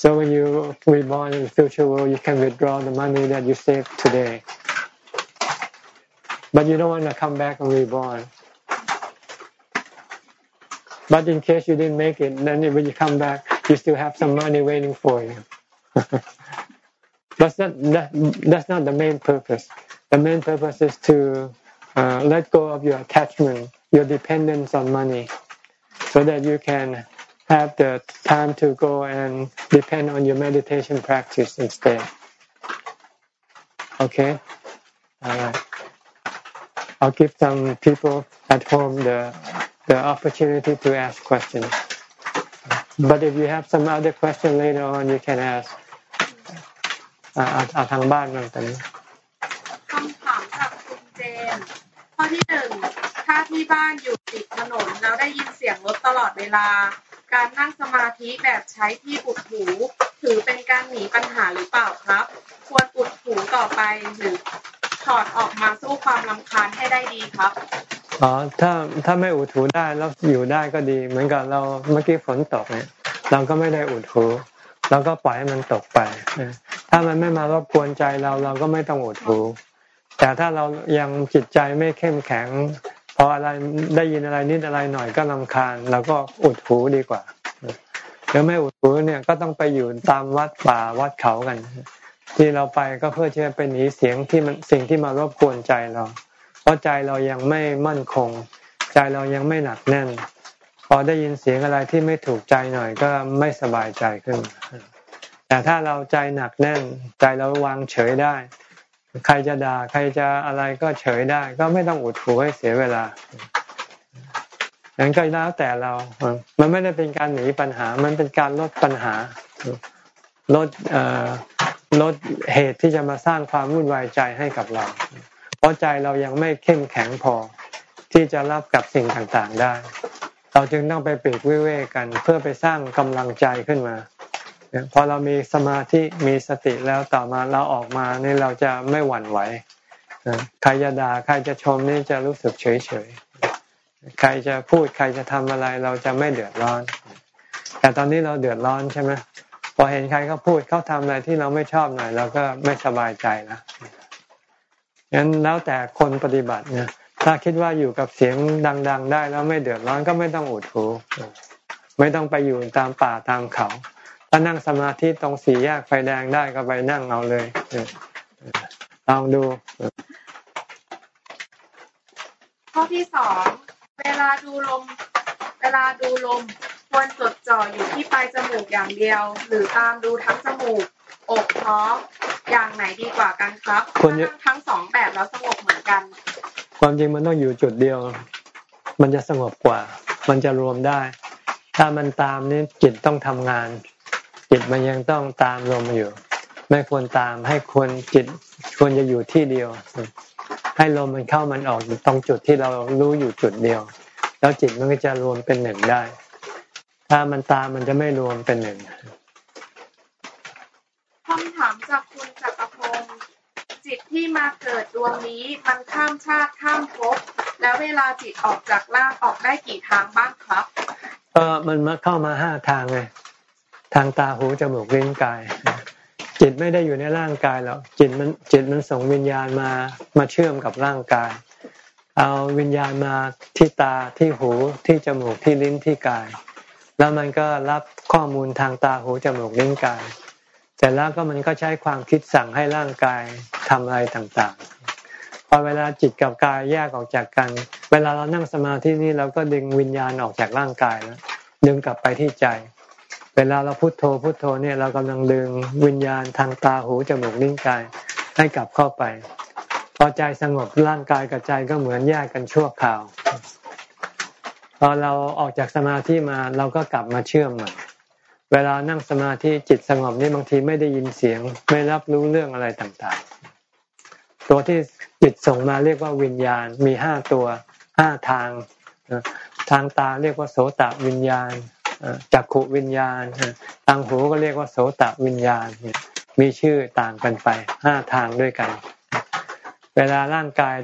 S1: So when you reborn in the future world, you can withdraw the money that you saved today. But you don't want to come back and reborn. But in case you didn't make it, then when you come back, you still have some money waiting for you. that's not that, that's not the main purpose. The main purpose is to uh, let go of your attachment, your dependence on money, so that you can have the time to go and depend on your meditation practice instead. Okay? Alright. I'll give some people at home the the opportunity to ask questions. But if you have some other question later on, you can ask. เอาทางบ้านมาตอนนี้
S4: คำถามจากคุณเจนข้อที่หนึ่งถ้าที่บ้านอยู่ติดถนนแล้วได้ยินเสียงรถตลอดเวลา การนั่งสมาธิแบบใช้ที่อุดหูถือเป็นการหนีปัญหาหรือเปล่าครับ ควรอุดหูต่อไปหรือถอดออกมาสู้ความลำคาญให้ได้ดีครับ
S1: อ๋อถ้าถ้าไม่อุดหูได้แล้วอยู่ได้ก็ดี เหมือนกับเราเมื่อกี้ฝนตกเนี่ยเราก็ไม่ได้อุดหูเราก็ปล่อยให้มันตกไปถ้ามันไม่มารบกวนใจเราเราก็ไม่ต้องอุดหูแต่ถ้าเรายังจิตใจไม่เข้มแข็งพ ออะไรได้ยินอะไรนิดอะไรหน่อยก็ลำคาญเราก็อุดหูดีกว่าแล้วไม่อุดหูเนี่ยก็ต้องไปอยู่ตามวัดป่าวัดเขากัน ที่เราไปก็เพื่อที่จะไปหนีเสียงที่มันสิ่งที่มารบกวนใจเรา เพราะใจเรายังไม่มั่นคง ใจเรายังไม่หนักแน่น พอได้ยินเสียงอะไรที่ไม่ถูกใจหน่อยก็ไม่สบายใจขึ้น แต่ถ้าเราใจหนักแน่น ใจเราวางเฉยได้ ใครจะด่าใครจะอะไรก็เฉยได้ ก็ไม่ต้องอุดหูให้เสียเวลาอย่างก็แล้วแต่เรา มันไม่ได้เป็นการหนีปัญหา มันเป็นการลดปัญหา ลดลดเหตุที่จะมาสร้างความวุ่นวายใจให้กับเรา เพราะใจเรายังไม่เข้มแข็งพอที่จะรับกับสิ่งต่างๆได้ เราจึงต้องไปปีกวิเวกกันเพื่อไปสร้างกำลังใจขึ้นมา พอเรามีสมาธิมีสติแล้วต่อมาเราออกมานี่เราจะไม่หวั่นไหวใครจะด่าใครจะชมนี่จะรู้สึกเฉยเฉยใครจะพูดใครจะทำอะไรเราจะไม่เดือดร้อน แต่ตอนนี้เราเดือดร้อนใช่ไหมพอเห็นใครเขาพูดเขาทำอะไรที่เราไม่ชอบหน่อยเราก็ไม่สบายใจแล้วงั้นแล้วแต่คนปฏิบัติเนี่ยถ้าคิดว่าอยู่กับเสียงดัง ๆ ได้แล้วไม่เดือดร้อนก็ไม่ต้องอุดหูไม่ต้องไปอยู่ตามป่าตามเขา ถ้านั่งสมาธิตรงสี่แยกไฟแดงได้ก็ไปนั่งเอาเลยลองดู
S4: ข้อที่สองเวลาดูลม เวลาดูลม ควรจดจ่ออยู่ที่ปลายจมูกอย่างเดียว หรือตามดูทั้งจมูกอกท้องอย่างไหนดีกว่ากันครับควรทั้งสองแบบแล้วสงบเหมือนกัน
S1: ความจริงมันต้องอยู่จุดเดียว มันจะสงบกว่า มันจะรวมได้ ถ้ามันตามนี่จิตต้องทำงาน จิตมันยังต้องตามลมอยู่ ไม่ควรตามให้ควรจิตควรจะอยู่ที่เดียว ให้ลมมันเข้ามันออกตรงจุดที่เรารู้อยู่จุดเดียว แล้วจิตมันก็จะรวมเป็นหนึ่งได้ ถ้ามันตามมันจะไม่รวมเป็นหนึ่ง
S4: คำถามจากคุณจักรพงศ์จิตที่มาเกิดดวงนี้มันข้ามชาติข้ามภพแล้วเวลาจิตออกจากร่างออกได้กี่ทางบ้างครับ
S1: เออมันมาเข้ามาห้าทางไง ทางตาหูจมูกลิ้นกาย จิตไม่ได้อยู่ในร่างกายหรอกจิตมันจิตมันส่งวิญญาณมามาเชื่อมกับร่างกาย เอาวิญญาณมาที่ตาที่หูที่จมูกที่ลิ้นที่กาย แล้วมันก็รับข้อมูลทางตาหูจมูกลิ้นกายแต่แล้วก็มันก็ใช้ความคิดสั่งให้ร่างกายทำอะไรต่างๆ พอเวลาจิตกับกายแยกออกจากกัน เวลาเรานั่งสมาธินี่เราก็ดึงวิญญาณออกจากร่างกายแล้วดึงกลับไปที่ใจ วลาเราพุโทโธพุโทโธเนี่ยเรากำลังดึงวิญญาณทางตาหูจมูกลิ้นกายให้กลับเข้าไป พอใจสงบร่างกายกับใจก็เหมือนแยกกันชั่วคราว พอเราออกจากสมาธิมาเราก็กลับมาเชื่อมใหม่เวลานั่งสมาธิจิตสงบนี่บางทีไม่ได้ยินเสียง ไม่รับรู้เรื่องอะไรต่างๆ ตัวที่จิตส่งมาเรียกว่าวิญญาณมีห้าตัวห้าทางทางตาเรียกว่าโสตวิญญาณ จักขุวิญญาณทางหูก็เรียกว่าโสตวิญญาณมีชื่อต่างกันไปห้าทางด้วยกัน เวลาร่างกาย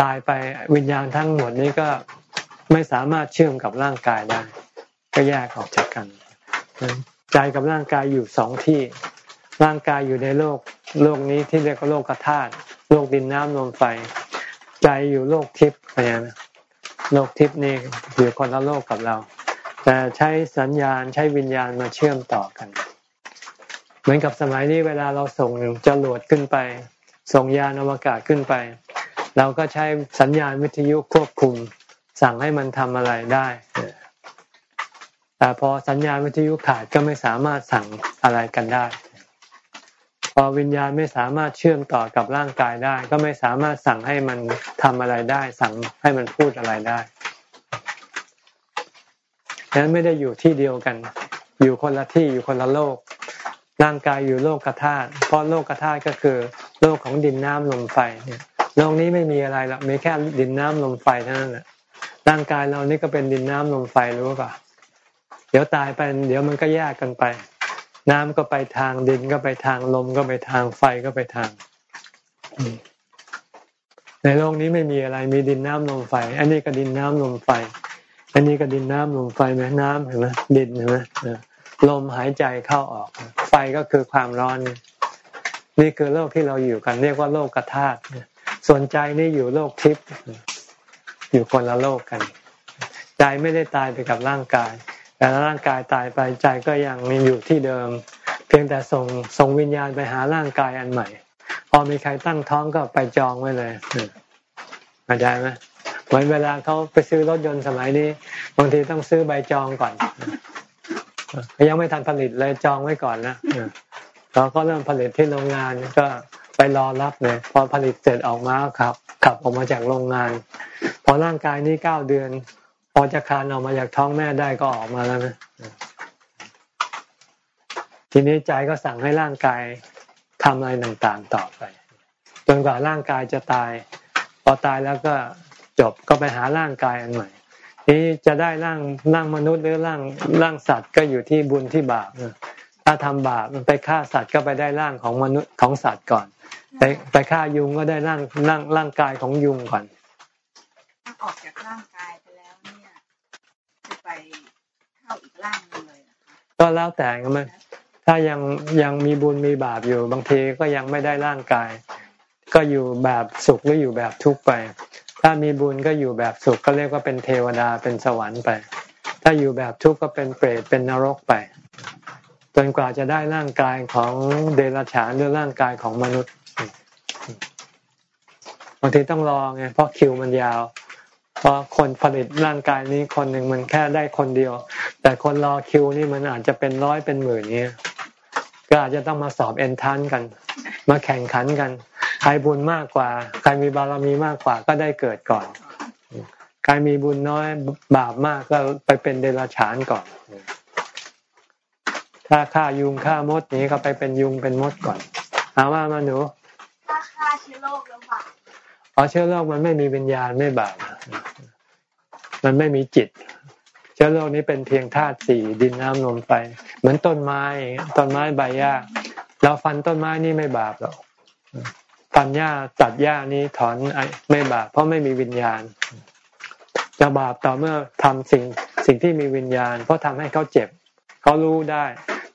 S1: ตายไปวิญญาณทั้งหมดนี้ก็ไม่สามารถเชื่อมกับร่างกายได้ ก็แยกออกจากกันใจกับร่างกายอยู่สองที่ ร่างกายอยู่ในโลกโลกนี้ที่เรียกว่าโลกธาตุโลกดินน้ำลมไฟ ใจอยู่โลกทิพย์อะไรนะโลกทิพย์นี่อยู่คนละโลกกับเรา แต่ใช้สัญญาณใช้วิญญาณมาเชื่อมต่อกัน เหมือนกับสมัยนี้เวลาเราส่งจรวดขึ้นไป ส่งยานอวกาศขึ้นไป เราก็ใช้สัญญาณวิทยุควบคุม สั่งให้มันทำอะไรได้แต่พอสัญญาณวิทยุขาดก็ไม่สามารถสั่งอะไรกันได้ พอวิญญาณไม่สามารถเชื่อมต่อกับร่างกายได้ ก็ไม่สามารถสั่งให้มันทำอะไรได้ สั่งให้มันพูดอะไรได้ ดังนั้นไม่ได้อยู่ที่เดียวกัน อยู่คนละที่อยู่คนละโลก ร่างกายอยู่โลกกระธาตุเพราะโลกกระธาตุก็คือ โลกของดินน้ำลมไฟเนี่ยโลกนี้ไม่มีอะไรหรอกมีแค่ดินน้ำลมไฟเท่านั้นแหละร่างกายเรานี่ก็เป็นดินน้ำลมไฟรู้ป่ะเดี๋ยวตายไปเดี๋ยวมันก็แยกกันไป น้ำก็ไปทางดินก็ไปทางลมก็ไปทางไฟก็ไปทาง ในโลกนี้ไม่มีอะไรมีดินน้ำลมไฟ อันนี้ก็ดินน้ำลมไฟ อันนี้ก็ดินน้ำลมไฟไหมน้ำเห็นไหมดินเห็นไหมลมหายใจเข้าออก ไฟก็คือความร้อน นี่คือโลกที่เราอยู่กัน เรียกว่าโลกกระธาตุส่วนใจนี่อยู่โลกทิพย์อยู่คนละโลกกัน ใจไม่ได้ตายไปกับร่างกาย แต่ร่างกายตายไปใจก็ยังมีอยู่ที่เดิม เพียงแต่ส่งส่งวิญญาณไปหาร่างกายอันใหม่ พอมีใครตั้งท้องก็ไปจองไว้เลยเข้าใจไหม เหมือนเวลาเขาไปซื้อรถยนต์สมัยนี้ บางทีต้องซื้อใบจองก่อนยังไม่ทันผลิตเลยจองไว้ก่อนนะเราก็เริ่มผลิตที่โรงงานก็ไปรอรับเลยพอผลิตเสร็จออกมาครับ ขับออกมาจากโรงงาน พอร่างกายนี้เก้าเดือน พอจะคลานออกมาจากท้องแม่ได้ก็ออกมาแล้วนะทีนี้ใจก็สั่งให้ร่างกายทำอะไรต่างๆต่อไปจนกว่าร่างกายจะตาย พอตายแล้วก็ จบก็ไปหาร่างกายอันใหม่นี้จะได้ร่างร่างมนุษย์หรือร่างร่างสัตว์ก็อยู่ที่บุญที่บาปถ้าทำบาปมันไปฆ่าสัตว์ก็ไปได้ร่างของมนุษย์ของสัตว์ก่อน ไปไปฆ่ายุงก็ได้ร่างร่างร่างกายของยุงก่อน
S5: ถ้าออกจากร่างกายไปแล้วเนี่ยจะไปเข้าอีกร่างนึงเลย
S1: ก็แล้วแต่มันถ้ายังยังมีบุญมีบาปอยู่บางทีก็ยังไม่ได้ร่างกาย ก็อยู่แบบสุขหรืออยู่แบบทุกข์ไป ถ้ามีบุญก็อยู่แบบสุขก็เรียกว่าเป็นเทวดาเป็นสวรรค์ไป ถ้าอยู่แบบทุกข์ก็เป็นเปรตเป็นนรกไป จนกว่าจะได้ร่างกายของเดรัจฉานหรือร่างกายของมนุษย์บางทีต้องรอไงเพราะคิวมันยาวเพราะคนผลิตร่างกายนี้คนหนึ่งมันแค่ได้คนเดียว แต่คนรอคิวนี่มันอาจจะเป็นร้อยเป็นหมื่นนี้ก็อาจจะต้องมาสอบเอนทันกัน มาแข่งขันกัน ใครบุญมากกว่า ใครมีบารมีมากกว่าก็ได้เกิดก่อน ใครมีบุญน้อยบาปมากก็ไปเป็นเดรัจฉานก่อน ถ้าฆ่ายุงฆ่ามดนี้ก็ไปเป็นยุงเป็นมดก่อนถามว่ามาหนู
S5: ถ้าฆ่าเชื้อโรคแล้วบาป
S1: อ๋อเชื้อโรคมันไม่มีวิญญาณไม่บาปมันไม่มีจิต เชื้อโรคนี้เป็นเพียงธาตุสี่ดินน้ำลมไฟเหมือนต้นไม้ต้นไม้ใบหญ้าเราฟันต้นไม้นี่ไม่บาปหรอก ฟันหญ้าตัดหญ้านี้ถอนไม่บาปเพราะไม่มีวิญญาณ จะบาปต่อเมื่อทำสิ่งสิ่งที่มีวิญญาณ เพราะทำให้เขาเจ็บ เขารู้ได้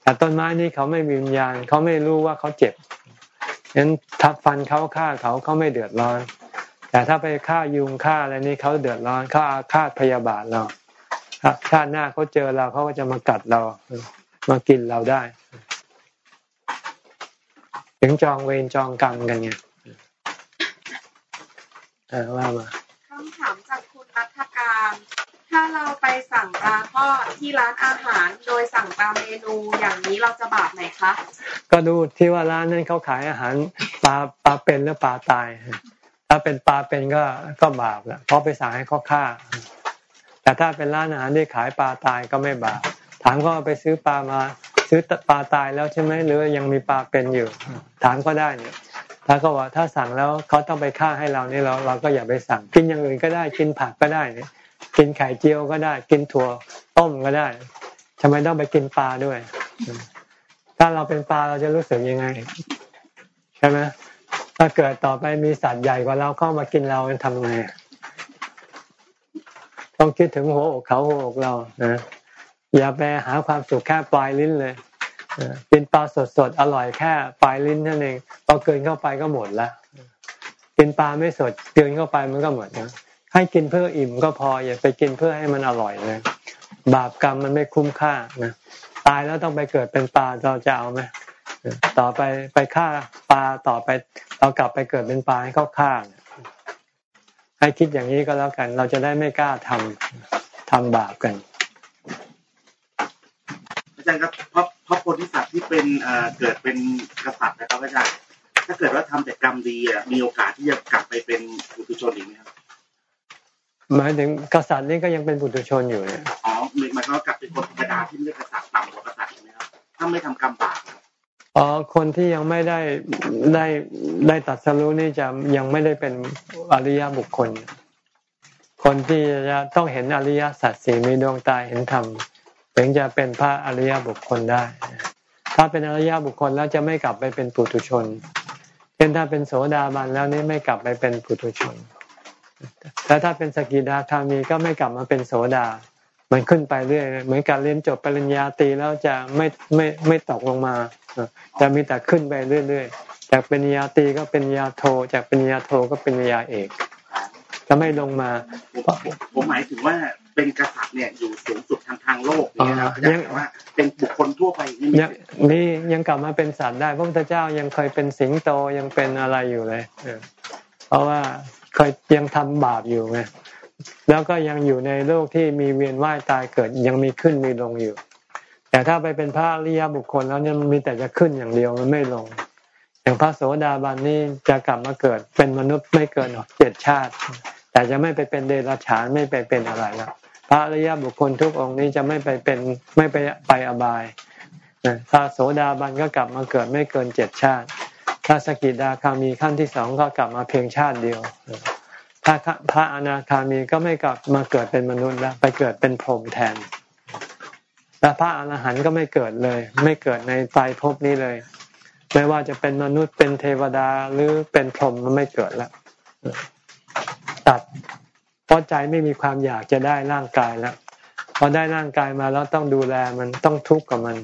S1: แต่ต้นไม้นี่เขาไม่มีวิญญาณ เขาไม่รู้ว่าเขาเจ็บฉะนั้นทับฟันเขาฆ่าเขาเขาไม่เดือดร้อน แต่ถ้าไปฆ่ายุงฆ่าอะไรนี่เขาเดือดร้อนเขาอาฆาตพยาบาทเราชาติหน้าเขาเจอเราเขาก็จะมากัดเรามากินเราได้ ถึงจองเวรจองกรรมกันไงเออว่ามา
S4: คำถามจากคุณรัฐการ ถ้าเราไปสั่งปลาทอดที่ร้านอาหารโดยสั่งตามเมนูอย่างนี้เราจะบาปไหมคะ
S1: ก็ดูที่ว่าร้านนั้นเขาขายอาหารปลาปลาเป็นหรือปลาตาย ถ้าเป็นปลาเป็นก็ก็บาปแหละเพราะไปสั่งให้เขาฆ่า แต่ถ้าเป็นร้านอาหารที่ขายปลาตายก็ไม่บาปถามก็ไปซื้อปลามา ซื้อปลาตายแล้วใช่ไหมหรือยังมีปลาเป็นอยู่ ถามก็ได้เนี่ยถ้าก็ว่าถ้าสั่งแล้วเขาต้องไปฆ่าให้เรานี่เราเราก็อย่าไปสั่ง กินอย่างอื่นก็ได้กินผักก็ได้เนี่ยกินไข่เจียวก็ได้ กินถั่วต้มก็ได้ทำไมต้องไปกินปลาด้วย ถ้าเราเป็นปลาเราจะรู้สึกยังไงใช่ไหมถ้าเกิดต่อไปมีสัตว์ใหญ่กว่าเราเข้ามากินเราจะทำไงต้องคิดถึงหัวอกเขาหัวอกเรานะอย่าไปหาความสุขแค่ปลายลิ้นเลย กินปลาสดๆ อร่อยแค่ปลายลิ้นนั่นเองพอเกินเข้าไปก็หมดละกินปลาไม่สดเกินเข้าไปมันก็หมดนะให้กินเพื่ออิ่มก็พออย่าไปกินเพื่อให้มันอร่อยเลยบาปกรรมมันไม่คุ้มค่านะตายแล้วต้องไปเกิดเป็นปลาเราจะเอาไหมต่อไปไปฆ่าปลาต่อไปเรากลับไปเกิดเป็นปลาให้เขาฆ่าให้คิดอย่างนี้ก็แล้วกัน เราจะได้ไม่กล้าทำทำบาปกัน
S6: อาจารย์ครับ ราะเพราะคนที่สัตว์ที่เป็นเอ่อเกิดเป็นกษัตริย์นะครับอาจารย์ถ้าเกิดว่าทำแต่กรรมดีอะมีโอกาสที่จะกลับไปเป็นปุถุชนอีกไหมครับ
S1: หมายถึงกษัตริย์นี่ก็ยังเป็นปุถุชนอยู่เนี่ย
S6: อ๋อหมายความว่ากลับเป็นคนธรรมดาที่ไม่ได้กษัตริย์ต่ำกว่ากษัตริย์ไหมครับถ้าไม่ทำกรรมบาป
S1: อ๋อคนที่ยังไม่ได้ได้ได้ตัดสรู้นี่จะยังไม่ได้เป็นอริยบุคคล คนที่จะต้องเห็นอริยสัจสี่มีดวงตาเห็นธรรม ถึงจะเป็นพระอริยบุคคลได้ ถ้าเป็นอริยบุคคลแล้วจะไม่กลับไปเป็นปุถุชน เช่นถ้าเป็นโสดาบันแล้วนี่ไม่กลับไปเป็นปุถุชน แล้วถ้าเป็นสกิดาคามีก็ไม่กลับมาเป็นโสดา มันขึ้นไปเรื่อยเหมือนการเรียนจบปริญญาตรีแล้วจะไม่ไม่ไม่ตกลงมา จะมีแต่ขึ้นไปเรื่อยๆ จากเป็นยาตรีก็เป็นยาโท จากเป็นยาโทก็เป็นยาเอกจะไม่ลงมา
S6: ผมหมายถึงว่า เป็นกษัตริย์เนี่ยอยู่สูงสุดทางทางโลกเนี่ยครับยังว่าเป็นบุคคลทั่วไปนี่
S1: นี่ยังกลับมาเป็นสัตว์ได้พระพุทธเจ้ายังเคยเป็นสิงโตยังเป็นอะไรอยู่เลยเพราะว่าเคยยังทำบาปอยู่ไงแล้วก็ยังอยู่ในโลกที่มีเวียนว่ายตายเกิดยังมีขึ้นมีลงอยู่ แต่ถ้าไปเป็นพระอริยบุคคลแล้วเนี่ยมันมีแต่จะขึ้นอย่างเดียวมันไม่ลง อย่างพระโสดาบันนี่จะกลับมาเกิดเป็นมนุษย์ไม่เกินเจ็ดชาติ แต่จะไม่ไปเป็นเดรัจฉานไม่ไปเป็นอะไรแล้ว พระอริยบุคคลทุกองค์นี้จะไม่ไปเป็นไม่ไปไปอบายถ้าโสดาบันก็กลับมาเกิดไม่เกินเจ็ดชาติ ถ้าสกิดาคามีขั้นที่สองก็กลับมาเพียงชาติเดียว ถ้าพระอนาคามีก็ไม่กลับมาเกิดเป็นมนุษย์แล้วไปเกิดเป็นพรหมแทนและพระอรหันต์ก็ไม่เกิดเลย ไม่เกิดในไตรภพนี้เลย ไม่ว่าจะเป็นมนุษย์เป็นเทวดาหรือเป็นพรหมมันไม่เกิดแล้ว ตัด เพราะใจไม่มีความอยากจะได้ร่างกายแล้วพอได้ร่างกายมาแล้วต้องดูแลมันต้องทุกข์กับมัน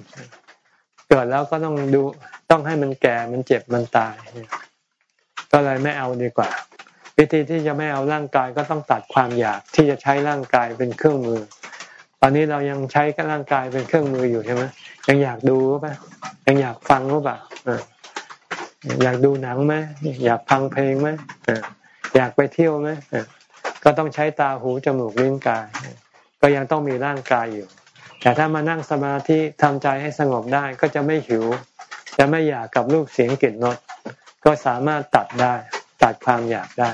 S1: เกิดแล้วก็ต้องดูต้องให้มันแก่มันเจ็บมันตายก็เลยไม่เอาดีกว่า วิธีที่จะไม่เอาร่างกายก็ต้องตัดความอยากที่จะใช้ร่างกายเป็นเครื่องมือ ตอนนี้เรายังใช้กับร่างกายเป็นเครื่องมืออยู่ใช่ไหมยังอยากดูป่ะยังอยากฟังหรือเปล่าอยากดูหนังไหมอยากฟังเพลงไหมอยากไปเที่ยวไหม ก็ต้องใช้ตาหูจมูกลิ้นกาย ก็ยังต้องมีร่างกายอยู่ แต่ถ้ามานั่งสมาธิทำใจให้สงบได้ก็จะไม่หิว จะไม่อยากกับรูปเสียงกลิ่นรสก็สามารถตัดได้ ตัดความอยากได้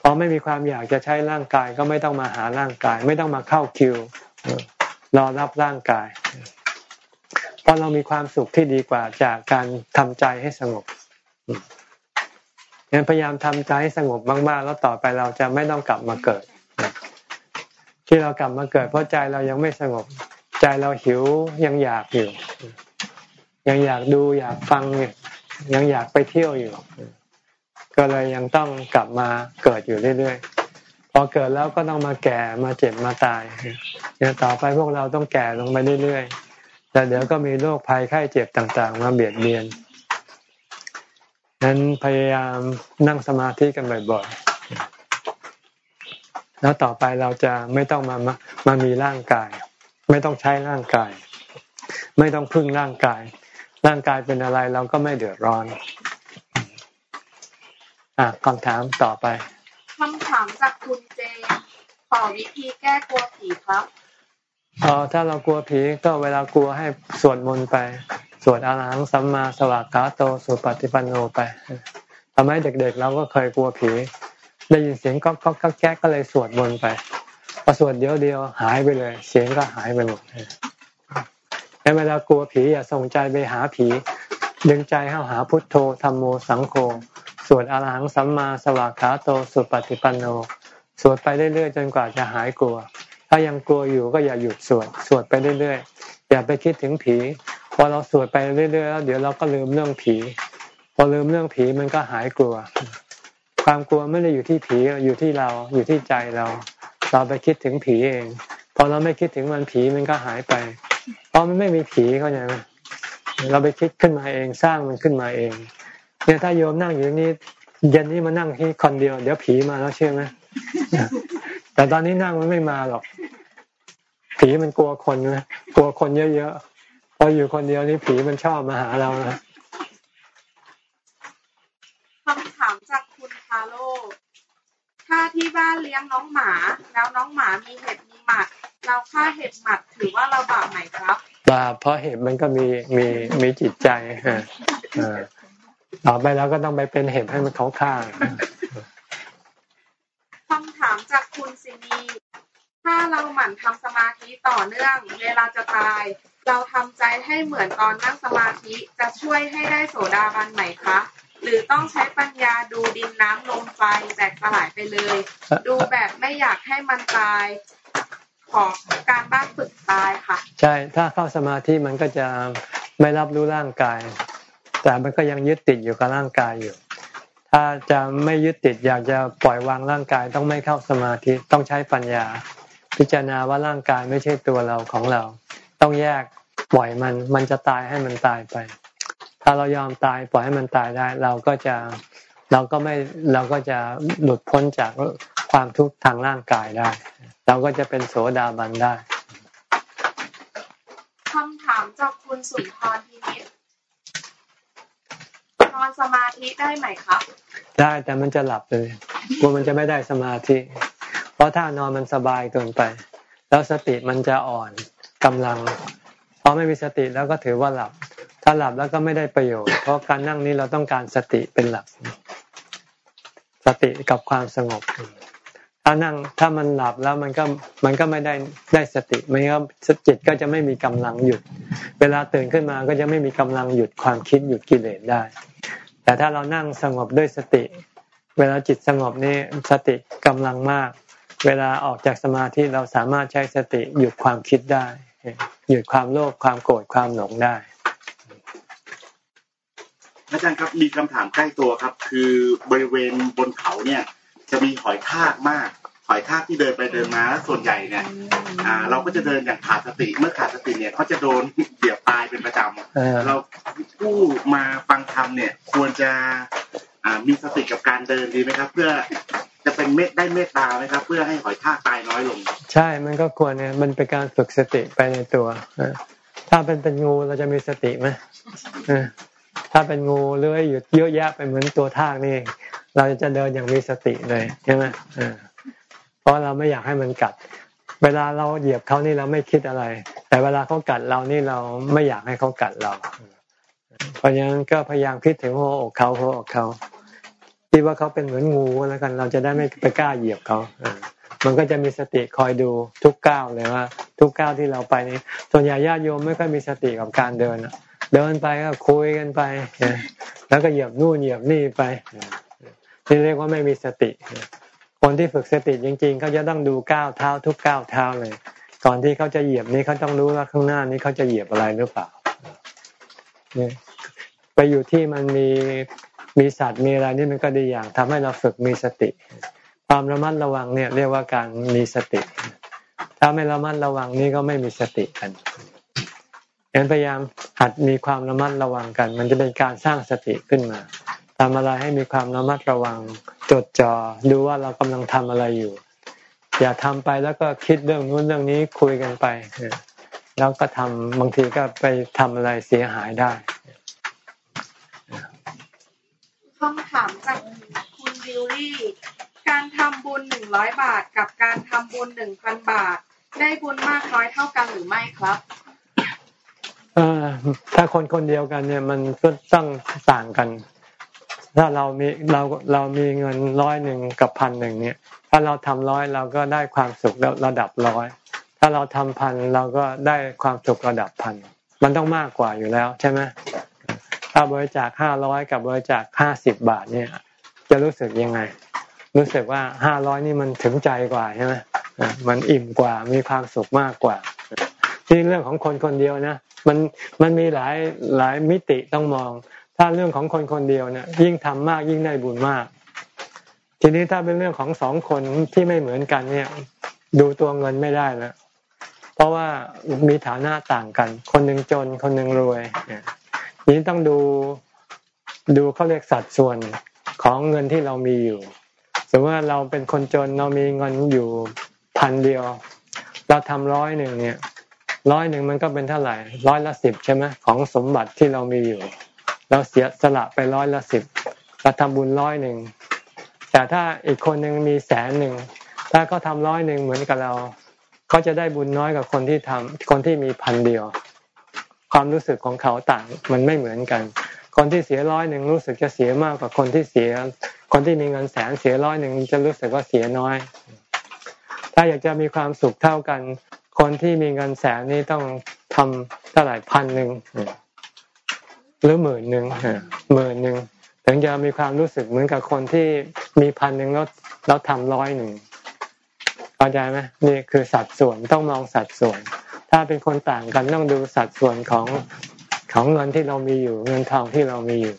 S1: พอไม่มีความอยากจะใช้ร่างกายก็ไม่ต้องมาหาร่างกาย ไม่ต้องมาเข้าคิวรอรับร่างกายเพราะเรามีความสุขที่ดีกว่าจากการทำใจให้สงบ งั้นพยายามทำใจให้สงบมากๆ แล้วต่อไปเราจะไม่ต้องกลับมาเกิด ที่เรากลับมาเกิด เพราะใจเรายังไม่สงบ ใจเราหิวยังอยากอยู่ ยังอยากดูอยากฟังยังอยากไปเที่ยวอยู่ ก็เลยยังต้องกลับมาเกิดอยู่เรื่อยๆ พอเกิดแล้วก็ต้องมาแก่มาเจ็บมาตายเนี่ยต่อไปพวกเราต้องแก่ลงไปเรื่อยๆแต่เดี๋ยวก็มีโรคภัยไข้เจ็บต่างๆ มาเบียดเบียน นั้นพยายามนั่งสมาธิกันบ่อยๆ แล้วต่อไปเราจะไม่ต้องมามามีร่างกาย ไม่ต้องใช้ร่างกาย ไม่ต้องพึ่งร่างกาย ร่างกายเป็นอะไรเราก็ไม่เดือดร้อน อะคำถามต่อไป
S4: คำถามจากคุณเจขอวิธีแก้กลัวผีครับ
S1: อ๋อถ้าเรากลัวผีก็เวลากลัวให้สวดมนต์ไป สวดอาหังสัมมาสวากาโตสุปฏิปันโนไปทำให้เด็กๆเราก็เคยกลัวผี ได้ยินเสียงก็ก็ก็แก๊กก็เลยสวดมนต์ไปพอสวดเดียวเดียวหายไปเลย เสียงก็หายไปหมดแล้วเวลากลัวผีอย่าส่งใจไปหาผีดึงใจเข้าหาพุทโธธรรมโมสังโฆสวดอรหังสัมมาสวากขาโตสุปฏิปันโน สวดไปเรื่อยๆจนกว่าจะหายกลัว ถ้ายังกลัวอยู่ก็อย่าหยุดสวด สวดไปเรื่อยๆ อย่าไปคิดถึงผี อเราสวดไปเรื่อยๆแล้วเดี๋ยวเราก็ลืมเรื่องผี พอลืมเรื่องผีมันก็หายกลัว ความกลัวไม่ได้อยู่ที่ผีอยู่ที่เราอยู่ที่ใจเรา เราไปคิดถึงผีเอง พอเราไม่คิดถึงมันผีมันก็หายไป เพราะมันไม่มีผีเขาอย่างนี้เราไปคิดขึ้นมาเองสร้างมันขึ้นมาเองเนี่ยถ้าโยมนั่งอยู่นี่เย็นนี้มานั่งที่คนเดียว เดี๋ยวผีมาแล้วเชื่อไหมแต่ตอนนี้นั่งมันไม่มาหรอก ผีมันกลัวคนนะกลัวคนเยอะๆ พออยู่คนเดียวนี่ผีมันชอบมาหาเรานะ
S4: คำถามจากฮาโล ถ้าที่บ้านเลี้ยงน้องหมา แล้วน้องหมามีเห็บมีหมัด เราฆ่าเห็บหมัดถือว่าเราบาปไหมครับ
S1: บาปเพราะเห็บมันก็มีมีมีจิตใจต่อไปแล้วก็ต้องไปเป็นเห็บให้มันเขาฆ่า
S4: คำถามจากคุณซินีถ้าเราหมั่นทำสมาธิต่อเนื่อง เวลาจะตาย เราทำใจให้เหมือนตอนนั่งสมาธิจะช่วยให้ได้โสดาบันไหมคะหรือต้องใช้ปัญญาดูดินน้ำลมไฟแตกสลายไปเลย ดูแบบไม่อยากให้มันตายของการบ้านฝึกตายค่ะ
S1: ใช่ถ้าเข้าสมาธิมันก็จะไม่รับรู้ร่างกาย แต่มันก็ยังยึดติดอยู่กับร่างกายอยู่ ถ้าจะไม่ยึดติดอยากจะปล่อยวางร่างกายต้องไม่เข้าสมาธิต้องใช้ปัญญา พิจารณาว่าร่างกายไม่ใช่ตัวเราของเรา ต้องแยก ปล่อยมัน มันจะตายให้มันตายไป ถ้าเรายอมตายปล่อยให้มันตายได้ เราก็จะเราก็ไม่เราก็จะหลุดพ้นจากความทุกข์ทางร่างกายได้ เราก็จะเป็นโสดาบันได้
S4: คำถามจากคุณสุนทรทีนิดนอนสมาธิได้ไหมครับ
S1: ได้แต่มันจะหลับเลยกลัวมันจะไม่ได้สมาธิ เพราะถ้านอนมันสบายเกินไป แล้วสติมันจะอ่อนกำลังพ อไม่มีสติแล้วก็ถือว่าหลับ ถ้าหลับแล้วก็ไม่ได้ประโยชน์ เพราะการนั่งนี้เราต้องการสติเป็นหลัก สติกับความสงบ ถ้านั่งถ้ามันหลับแล้วมันก็มันก็ไม่ได้ได้สติมันก็จิตก็จะไม่มีกำลังหยุด เวลาตื่นขึ้นมาก็จะไม่มีกำลังหยุดความคิดหยุดกิเลสได้ แต่ถ้าเรานั่งสงบด้วยสติ เวลาจิตสงบนี่สติกำลังมาก เวลาออกจากสมาธิเราสามารถใช้สติหยุดความคิดได้ หยุดความโลภความโกรธความหลงได้
S6: อาจารย์ครับมีคำถามใกล้ตัวครับ คือบริเวณบนเขาเนี่ย จะมีหอยทากมาก หอยทากที่เดินไปเดินมาส่วนใหญ่เนี่ยอ่า เราก็จะเดินอย่างขาดสติเมื่อขาดสติเนี่ยเขาจะโดนเหยียบตายเป็นประจำเราผู้มาฟังธรรมเนี่ย ควรจะอ่า มีสติกับการเดินดีไหมครับ เพื่อจะเป็นเมตได้เมตตาไหมครับ เพื่อให้หอยทากตายน้อยลง
S1: ใช่มันก็ควรเนี่ยมันเป็นการฝึกสติไปในตัวถ้าเป็นเป็นงูเราจะมีสติไหมถ้าเป็นงูเลื้อยอยู่เยอะแยะไปเหมือนตัวทากนี่ เราจะเดินอย่างมีสติเลยใช่ไหมเพราะเราไม่อยากให้มันกัด เวลาเราเหยียบเขานี่เราไม่คิดอะไร แต่เวลาเขากัดเรานี่เราไม่อยากให้เขากัดเราเพราะฉะนั้นก็พยายามคิดถึงหัวอกเขาหัวอกเขา คิดว่าเขาเป็นเหมือนงูแล้วกัน เราจะได้ไม่ไปกล้าเหยียบเขามันก็จะมีสติคอยดูทุกก้าวเลยว่า ทุกก้าวที่เราไปนี้ส่วนใหญ่ญาติโยมไม่ค่อยมีสติกับการเดินเดินไปก็คุยกันไปแล้วก็เหยียบนู่นเหยียบนี่ไปนี่เรียกว่าไม่มีสติ คนที่ฝึกสติจริง ๆ เขาจะต้องดูก้าวเท้า ทุกก้าวเท้าเลยก่อนที่เขาจะเหยียบนี้เขาต้องรู้ว่าข้างหน้านี้เขาจะเหยียบอะไรหรือเปล่าไปอยู่ที่มันมี มีสัตว์มีอะไรนี่มันก็ดีอย่างทำให้เราฝึกมีสติ ความระมัดระวังเนี่ย เรียกว่าการมีสติ ถ้าไม่ระมัดระวังนี่ก็ไม่มีสติกันงั้นพยายามหัดมีความระมัดระวังกัน มันจะเป็นการสร้างสติขึ้นมาทำอะไรให้มีความระมัดระวังจดจ่อดูว่าเรากำลังทำอะไรอยู่ อย่าทำไปแล้วก็คิดเรื่องนู้นเรื่องนี้คุยกันไปแล้วก็ทำบางทีก็ไปทำอะไรเสียหายได้
S4: คำถามจากคุณบิวลี่ การทำบุญหนึ่งร้อยบาทกับการทำบุญหนึ่งพันบาท ได้บุญมากน้อยเท่ากันหรือไม่ครับ
S1: ถ้าคนคนเดียวกันเนี่ยมันก็ต้องต่างกัน ถ้าเรามีเราเรามีเงินร้อยหนึ่งกับพันหนึ่งเนี่ย ถ้าเราทำร้อยเราก็ได้ความสุขระดับร้อย ถ้าเราทำพันเราก็ได้ความสุขระดับพันมันต้องมากกว่าอยู่แล้วใช่ไหม ถ้าบริจาคห้าร้อยกับบริจาคห้าสิบบาทเนี่ย จะรู้สึกยังไง รู้สึกว่าห้าร้อยนี่มันถึงใจกว่าใช่ไหมมันอิ่มกว่ามีความสุขมากกว่าที่เรื่องของคนคนเดียวนะมันมันมีหลายหลายมิติต้องมอง ถ้าเรื่องของคนคนเดียวเนี่ยยิ่งทำมากยิ่งได้บุญมาก ทีนี้ถ้าเป็นเรื่องของสองคนที่ไม่เหมือนกันเนี่ย ดูตัวเงินไม่ได้แล้วเพราะว่ามีฐานะต่างกัน คนหนึ่งจนคนหนึ่งรวยนี้ นี่ต้องดูดูเขาเรียกสัดส่วนของเงินที่เรามีอยู่สมมติว่าเราเป็นคนจนเรามีเงินอยู่พันเดียว เราทำร้อยหนึ่งเนี่ยร้อยหนึ่งมันก็เป็นเท่าไหร่ร้อยละสิบใช่ไหมของสมบัติที่เรามีอยู่ เราเสียสละไปร้อยละสิบเราทำบุญร้อยหนึ่งแต่ถ้าอีกคนหนึ่งมีแสนหนึ่งถ้าเขาทำร้อยหนึ่งเหมือนกับเราเขาจะได้บุญน้อยกว่าคนที่ทำคนที่มีพันเดียว ความรู้สึกของเขาต่างมันไม่เหมือนกัน คนที่เสียร้อยหนึ่งรู้สึกจะเสียมากกว่าคนที่เสีย คนที่มีเงินแสนเสียร้อยหนึ่งจะรู้สึกว่าเสียน้อย ถ้าอยากจะมีความสุขเท่ากัน คนที่มีเงินแสนนี่ต้องทำเท่าไหร่พันหนึ่งหรือหมื่นหนึ่งหมื่นหนึ่งถึงจะมีความรู้สึกเหมือนกับคนที่มีพันหนึ่งแล้วแล้วทำร้อยหนึ่งเข้าใจไหมนี่คือสัดส่วนต้องมองสัดส่วน ถ้าเป็นคนต่างกันต้องดูสัดส่วนของของเงินที่เรามีอยู่ เงินทองที่เรามีอยู่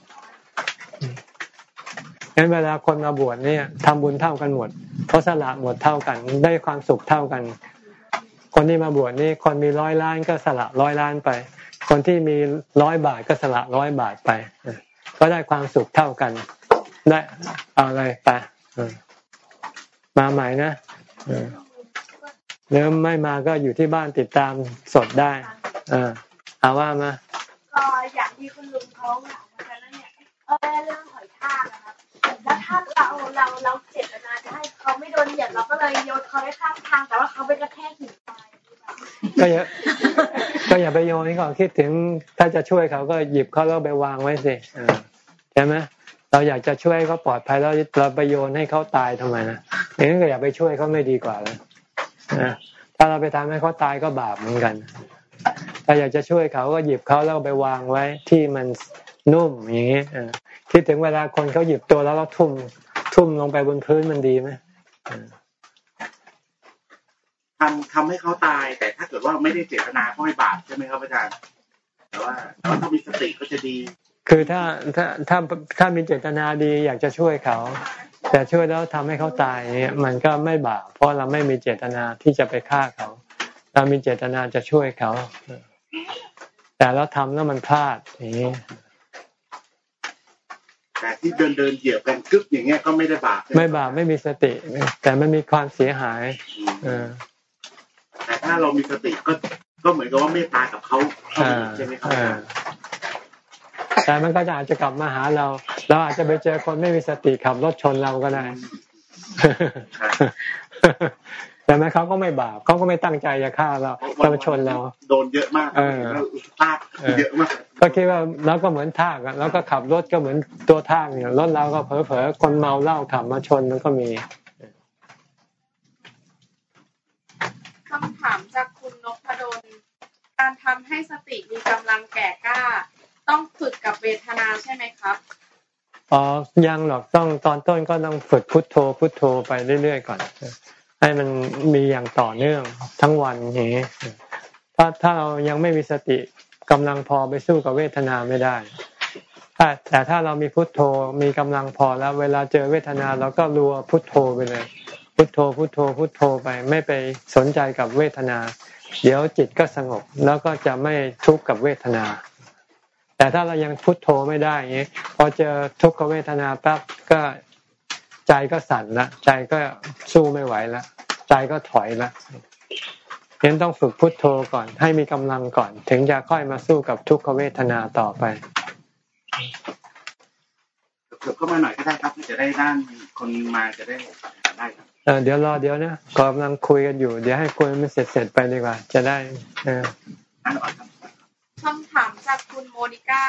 S1: งั้นเวลาคนมาบวชเนี่ยทำบุญเท่ากันหมดเขาสละหมดเท่ากัน ได้ความสุขเท่ากัน คนที่มาบวชนี่คนมีร้อยล้านก็สละร้อยล้านไป คนที่มีร้อยบาทก็สละร้อยบาทไปก็ได้ความสุขเท่ากัน ได้เอาอะไรไปมาใหม่นะ เนื้อไม่มาก็อยู่ที่บ้านติดตามสดได้ เออเอาว่ามา
S7: ก็อย่างที่คุณลุงเขาถามมาแล้วเนี่ยเออเรื่องหอยทากนะครับแล้วถ้าเราเราเราเจตนาจะให้เขาไม่โดนเหยียบเราก็เลยโยนเขาไว้ข้างทางแต่ว่าเขาไปกระแทกหินตาย
S1: ก็อย่าก็อย่าไปโยนนี่ก่อนคิดถึงถ้าจะช่วยเขาก็หยิบเขาแล้วไปวางไว้สิใช่ไหมเราอยากจะช่วยเขาปลอดภัยแล้วเราไปโยนให้เขาตายทำไมนะอย่างนั้นก็อย่าไปช่วยเขาไม่ดีกว่าเลยนะ ถ้าเราไปทำให้เขาตายก็บาปเหมือนกันถ้าอยากจะช่วยเขาก็หยิบเขาแล้วไปวางไว้ที่มันนุ่มอย่างนี้คิดถึงเวลาคนเขาหยิบตัวแล้วเราทุ่มทุ่มลงไปบนพื้นมันดีไหม
S6: ทำทำให้เขาตาย แต่ถ้าเกิดว่าไม่ได้เจตนาก็ไม่บาปใช่ไหมครับอาจารย์แต่ว่าถ้ามีสติก็จะดี
S1: คือถ้าถ้าถ้าถ้ามีเจตนาดีอยากจะช่วยเขา แต่ช่วยแล้วทำให้เขาตายเนี่ยมันก็ไม่บาปเพราะเราไม่มีเจตนาที่จะไปฆ่าเขา เรามีเจตนาจะช่วยเขา แต่เราทำแล้วมันพลาดอย่างนี้
S6: แต่ที่เดินเดินเหยียบกันกึ๊บอย่างเงี้ยก็ไม่ได้บาป
S1: ไม่บาปไม่มีสติ แต่มันมีความเสียหายเออ
S6: แต่ถ้าเรามีสติก็ก็เหมือนกับว่าเมตตากับเขาใช่ไหมครับ
S1: แต่มันก็จะอาจจะกลับมาหาเรา เราอาจจะไปเจอคนไม่มีสติขับรถชนเราก็ได้แต่แม้เขาก็ไม่บาปเขาก็ไม่ตั้งใจจะฆ่าเราจะมาชนเรา
S6: โดนเยอะมากเออทากเยอะมาก
S1: ก็คิดว่าเราก็เหมือนทากแล้วก็ขับรถก็เหมือนตัวทากเนี่ยรถเราก็เผลอๆคนเมาเหล้าขับมาชนมันก็มี
S4: คำถามจากคุณนพดล การทำให้สติมีกำลังแก่กล้า ต้องฝึกกับเวทนาใช่ไหมครับ
S1: อ๋อยังหรอกต้องตอนต้นก็ต้องฝึกพุทโธ พุทโธไปเรื่อยๆก่อน ให้มันมีอย่างต่อเนื่องทั้งวันอย่างนี้ถ้าถ้าเรายังไม่มีสติกำลังพอไปสู้กับเวทนาไม่ได้แต่ถ้าเรามีพุทโธมีกำลังพอแล้ว เวลาเจอเวทนาเราก็รัวพุทโธไปเลย พุทโธ พุทโธ พุทโธไปไม่ไปสนใจกับเวทนา เดี๋ยวจิตก็สงบแล้วก็จะไม่ทุกข์กับเวทนา แต่ถ้าเรายังพุทโธไม่ได้อย่างนี้พอเจอทุกขเวทนาปั๊บก็ใจก็สั่นละใจก็สู้ไม่ไหวละใจก็ถอยละยังต้องฝึกพุทโธก่อน ให้มีกำลังก่อน ถึงจะค่อยมาสู้กับทุกขเวทนาต่อไป
S6: เกิบเข้ามาหน่อยก็ได้ครับจะได้ด้านคนมาจะได้ได้ครับ
S1: เดี๋ยวรอเดี๋ยวนะกำลังคุยกันอยู่ เดี๋ยวให้คุยมันเสร็จเสร็จไปดีกว่า จะได้เออ
S4: คำถามจากคุณโมนิก้า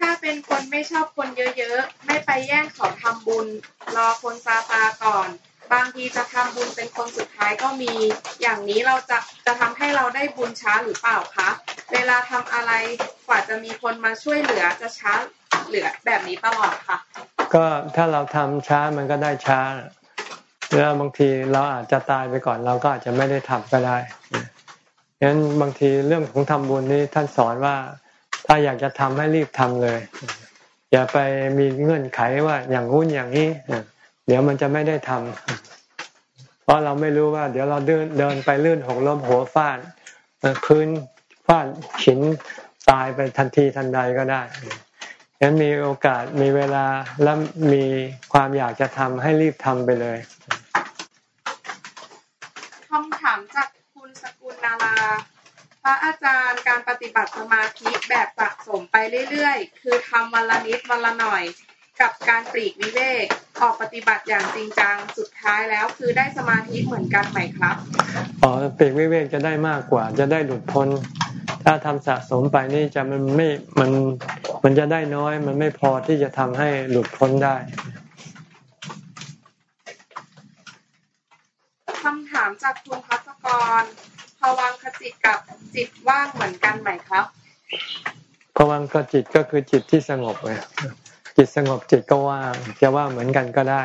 S4: ถ้าเป็นคนไม่ชอบคนเยอะๆ ไม่ไปแย่งเขาทำบุญ รอคนซาตาก่อน บางทีจะทำบุญเป็นคนสุดท้ายก็มี อย่างนี้เราจะจะทำให้เราได้บุญช้าหรือเปล่าคะ เวลาทำอะไรกว่าจะมีคนมาช่วยเหลือจะช้าเหลือแบบนี้ตลอดค่ะ
S1: ก็ถ้าเราทำช้ามันก็ได้ช้าแล้วบางทีเราอาจจะตายไปก่อนเราก็อาจจะไม่ได้ทำก็ได้ งั้นบางทีเรื่องของทำบุญนี้ท่านสอนว่าถ้าอยากจะทำให้รีบทำเลย อย่าไปมีเงื่อนไขว่าอย่างงู้นอย่างนี้เดี๋ยวมันจะไม่ได้ทำเพราะเราไม่รู้ว่า เดี๋ยวเราเดินเดินไปลื่นหกล้มหัวฟาดพื้นฟาดขินตายไปทันทีทันใดก็ได้ฉะนั้นมีโอกาสมีเวลาและมีความอยากจะทำให้รีบทำไปเลย
S4: คำถามจากคุณ สกุลนารา พระอาจารย์การปฏิบัติสมาธิแบบสะสมไปเรื่อยๆ คือทำวันละนิดวันละหน่อย กับการปลีกวิเวกออกปฏิบัติอย่างจริงจังสุดท้ายแล้วคือได้สมาธิเหมือนกันไหมครับ
S1: อ๋อปลีกวิเวกจะได้มากกว่า จะได้หลุดพ้น ถ้าทำสะสมไปนี่จะมันไม่มันมันจะได้น้อย มันไม่พอที่จะทำให้หลุดพ้นได้
S4: คำถามจากคุณพัศกรภ วังคจิตกับจิตว่างเหมือนกันไหมครับ
S1: ภวังคจิตก็คือจิตที่สงบไงจิตสงบจิตก็ว่างจะว่างเหมือนกันก็ได้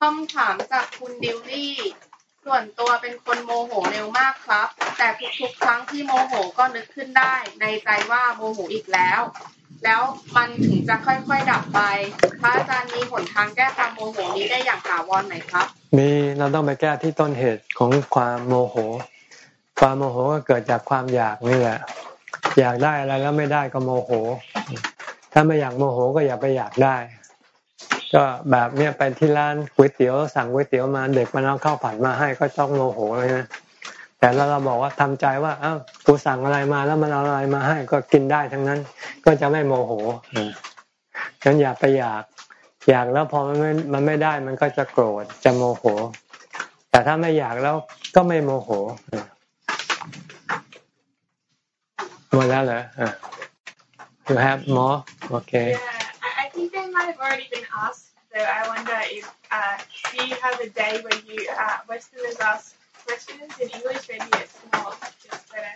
S4: คำถามจากคุณดิวลี่ส่วนตัวเป็นคนโมโหเร็วมากครับ แต่ทุกๆ ครั้งที่โมโหก็นึกขึ้นได้ ในใจว่าโมโหอีกแล้ว แล้วมันถึงจะค่อยๆดับไป พระอาจารย์มีหนทางแก้ความโมโหนี้ได้อย่างถาวรไหมครับ
S1: มีเราต้องไปแก้ที่ต้นเหตุของความโมโห ความโมโหก็เกิดจากความอยากนี่แหละ อยากได้อะไรแล้วไม่ได้ก็โมโห ถ้าไม่อยากโมโหก็อย่าไปอยากได้ ก็แบบเนี้ยไปที่ร้านก๋วยเตี๋ยวสั่งก๋วยเตี๋ยวมาเด็กมันเอาข้าวผัดมาให้ก็ต้องโมโหเลยนะ แต่เราเราบอกว่าทำใจว่า เอ้ากูสั่งอะไรมาแล้วมันเอาอะไรมาให้ก็กินได้ทั้งนั้น ก็จะไม่โมโหงั้นอย่าไปอยาก อยากแล้วพอมันไม่มันไม่ได้มันก็จะโกรธจะโมโห แต่ถ้าไม่อยากแล้วก็ไม่โมโหหมดแล้วเหรอ You have more? Okay.
S3: Yeah, I think they might have already been asked. So I wonder if uh, do you have a day where you uh, Westerners ask questions in English? Maybe it's more just better.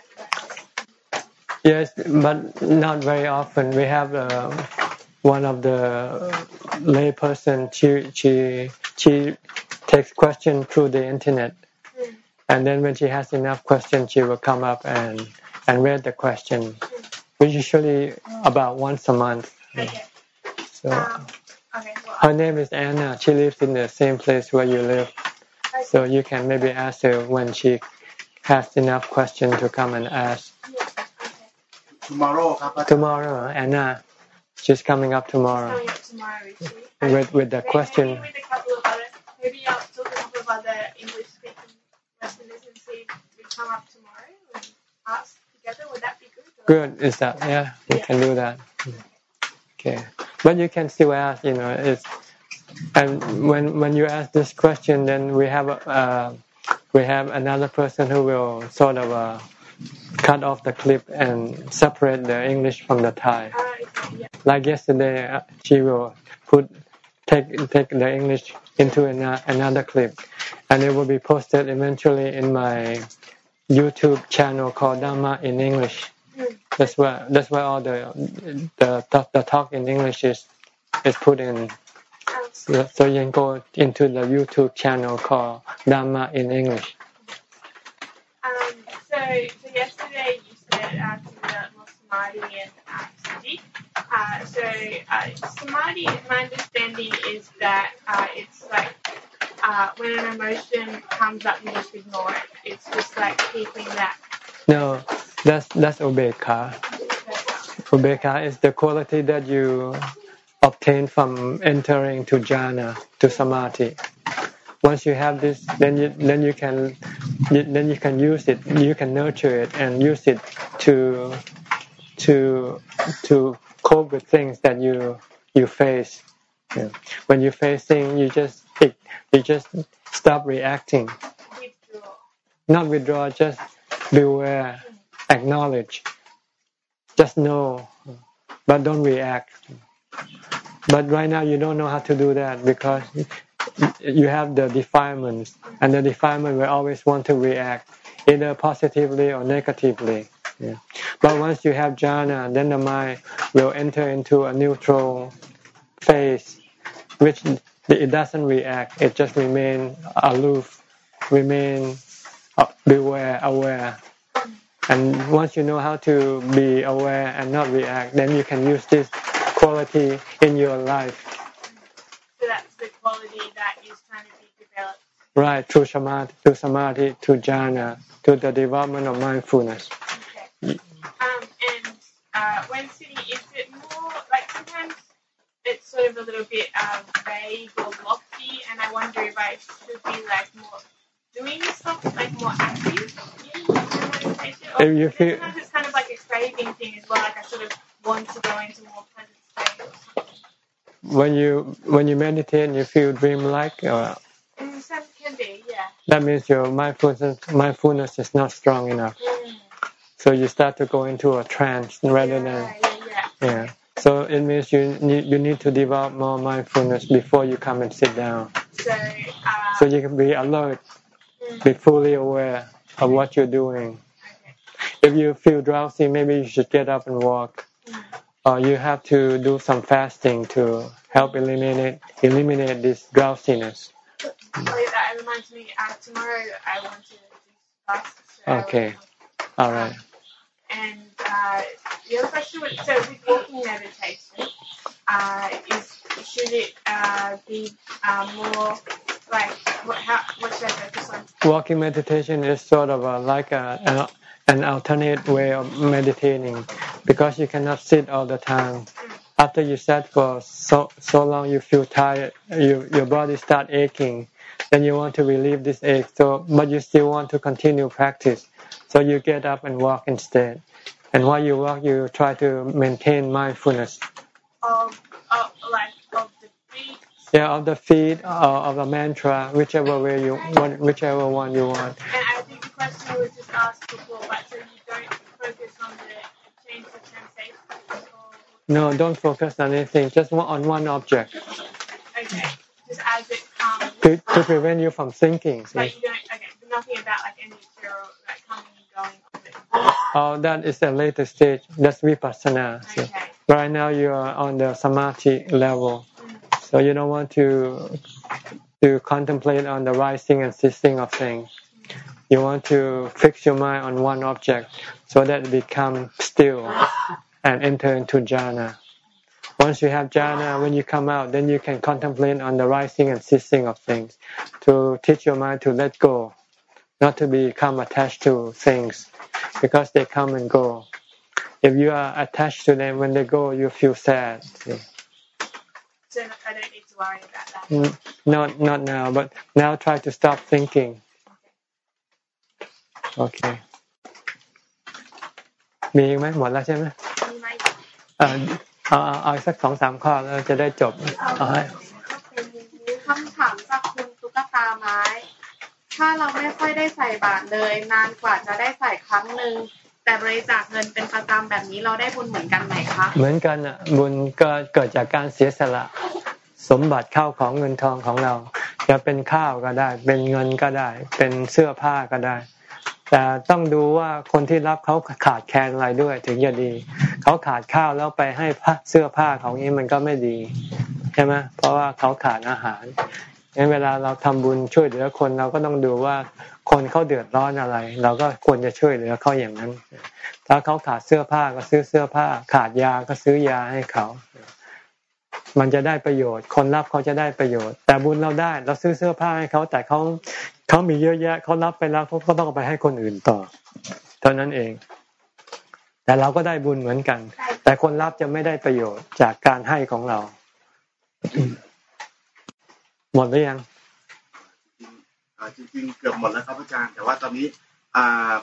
S1: Yes, but not very often. We have uh, one of the lay person. She she she takes question through the internet,
S7: Mm.
S1: and then when she has enough questions, she will come up and and read the question. We usually about once a month.
S7: Okay.
S1: So
S7: Um, okay. Well,
S1: her name is Anna. She lives in the same place where you live. So you can maybe ask her when she has enough questions to come and ask.
S6: Tomorrow,
S1: tomorrow, Anna, she's coming up tomorrow. With with the question.
S7: Maybe, I'll talk a English speaking we come up tomorrow and ask together. Would that be good?
S1: Good, is that yeah? We yeah. can do that. Okay, but you can still ask. You know, it's and when when you ask this question, then we have a, uh, we have another person who will sort of uh, cut off the clip and separate the English from the Thai. Like yesterday, uh, she will put take take the English into an, another clip, and it will be posted eventually in my YouTube channel called Dharma in English. That's where that's where all the the, the talk in English is is put in. So you can go into the YouTube channel called Dharma in English.
S7: Um, so, so yesterday you said uh, more samadhi and uh. Uh, so uh, samadhi, my understanding is that uh, it's like uh, when an emotion comes up, you just ignore it. It's just like keeping that.
S1: No, that's that's ubeka. Ubeka is the quality that you obtain from entering to jhana to samadhi. Once you have this, then you then you can then you can use it. You can nurture it and use it to to to cope with things that you you face. Yeah. When you face things, you just it, you just stop reacting,
S7: Withdraw.
S1: not withdraw. Just beware, acknowledge, just know, but don't react. But right now you don't know how to do that because you have the defilements, and the defilement will always want to react, either positively or negatively. Yeah. But once you have jhana, then the mind will enter into a neutral phase, which it doesn't react. It just remain aloof, remain uh, beware, aware. And once you know how to be aware and not react, then you can use this quality in your life.
S7: So that's the quality that is trying to be developed.
S1: Right, through samadhi, to samadhi, to jhana, to the development of mindfulness.
S7: Okay. Um, and uh, when sitting, is it more like sometimes it's sort of a little bit um, vague or lofty, and I wonder if I should be like more doing something like more active in meditation. Or
S1: If you feel-
S7: sometimes it's kind of like a craving thing as well. Like I sort of want to go into more present state or something.
S1: When you when you meditate, and you feel dreamlike. Uh,
S7: some can be, yeah.
S1: that means your mindfulness mindfulness is not strong enough.
S7: Mm.
S1: So you start to go into a trance rather
S7: yeah,
S1: than
S7: yeah, yeah.
S1: yeah. So it means you need you need to develop more mindfulness before you come and sit down.
S7: So, uh,
S1: So you can be alert,
S7: mm,
S1: be fully aware of what you're doing.
S7: okay.
S1: If you feel drowsy, maybe you should get up and walk. Or you have to do some fasting to help eliminate eliminate this drowsiness.
S7: That reminds me. Uh, tomorrow I want to fast. So
S1: Okay. All right.
S7: And uh, the other question was, so with walking meditation, uh, is should it uh, be uh, more like what? How? What should I focus on?
S1: Walking meditation is sort of a, like a, an, an alternate way of meditating because you cannot sit all the time. After you sat for so so long, you feel tired. You, your body start aching. Then you want to relieve this ache. So, but you still want to continue practice. So you get up and walk instead. And while you walk, you try to maintain mindfulness.
S7: Of, of like of the feet.
S1: Yeah, of the feet or of a mantra, whichever way you whichever one you want.
S7: And I think question was just asked before, but so you don't focus on the change of sensation. Or,
S1: No, don't focus on anything. Just one, on one object
S7: okay, just as it comes.
S1: to, to prevent you from thinking. See?
S7: But you don't. Okay, nothing about like any material like coming and going.
S1: Oh, that is the later stage. That's vipassana. So
S2: Okay.
S1: right now you are on the samadhi level, mm. so you don't want to to contemplate on the rising and ceasing of things. You want to fix your mind on one object so that it become still and enter into jhana. Once you have jhana, when you come out, then you can contemplate on the rising and ceasing of things to teach your mind to let go, not to become attached to things because they come and go. If you are attached to them, when they go, you feel sad. See?
S2: So I don't need to worry about that.
S1: Not not now, but now try to stop thinking. Okay. มีอีกไหมหมดแล้วใช่ไหม
S7: มีไหม
S1: เอ่อเอาเอาเอาอีกสักสองสามข้อแล้วจะได้จบเอาให้
S4: คำถามจากคุณตุ๊กตาไม้ ถ้าเราไม่ค่อยได้ใส่บาตรเลย นานกว่าจะได้ใส่ครั้งหนึ่งแต่บริจาคเงินเป็นประจำแบบนี้เราได้บุญเหมือนกันไหมคะ
S1: เหมือนกันอะบุญก็เกิดจากการเสียสละสมบัติข้าวของเงินทองของเรา จะเป็นข้าวก็ได้ เป็นเงินก็ได้ เป็นเสื้อผ้าก็ได้ แต่ต้องดูว่าคนที่รับเขาขาดแคลนอะไรด้วยถึงจะดี เขาขาดข้าวแล้วไปให้เสื้อผ้าของนี้มันก็ไม่ดีใช่ไหมเพราะว่าเขาขาดอาหารงั้นเวลาเราทำบุญช่วยเหลือคนเราก็ต้องดูว่าคนเขาเดือดร้อนอะไร เราก็ควรจะช่วยเหลือเขาอย่างนั้น ถ้าเขาขาดเสื้อผ้าก็ซื้อเสื้อผ้า ขาดยาก็ซื้อยาให้เขา มันจะได้ประโยชน์ คนรับเขาจะได้ประโยชน์ แต่บุญเราได้เราซื้อเสื้อผ้าให้เขาแต่เขาเขามีเยอะแยะเขารับไปแล้วเขาก็ต้องไปให้คนอื่นต่อ เท่านั้นเอง แต่เราก็ได้บุญเหมือนกัน แต่คนรับจะไม่ได้ประโยชน์จากการให้ของเรา หมดหรือยัง
S6: จริงๆเกือบหมดแล้วครับอาจารย์แต่ว่าตอนนี้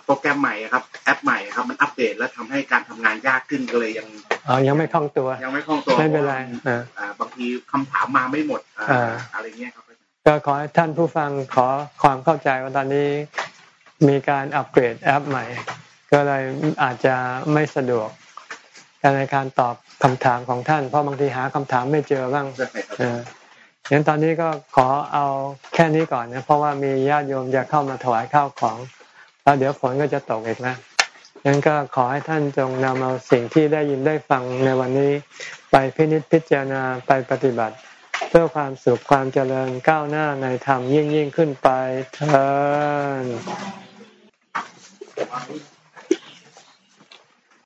S6: โปรแกรมใหม่อะครับ แอปใหม่อะครับ มันอัปเดตและทำให้การทำงานยากขึ้นก็เลยยัง
S1: อ๋อยังไม่คล่องตัว
S6: ยังไม่คล่องตัว
S1: ไม่เป็นไรอ่า
S6: อ่าบางทีคำถามมาไม่หมดอ่า
S1: อ่า
S6: อะไรเงี้ยครับอาจารย์
S1: ก็ขอให้ท่านผู้ฟังขอความเข้าใจว่าตอนนี้มีการอัปเกรดแอปใหม่ ก็เลยอาจจะไม่สะดวกในการตอบคำถามของท่าน เพราะบางทีหาคำถามไม่เจอบ้าง
S6: ใช่ครับ
S1: เอองั้นตอนนี้ก็ขอเอาแค่นี้ก่อนนะเพราะว่ามีญาติโยมจะเข้ามาถวายข้าวของ แล้วเดี๋ยวฝนก็จะตกอีกนะงั้นก็ขอให้ท่านจงนำเอาสิ่งที่ได้ยินได้ฟังในวันนี้ ไปพินิจพิจารณาไปปฏิบัติ เพื่อความสุขความเจริญก้าวหน้าในธรรมยิ่งยิ่งขึ้นไปเถิด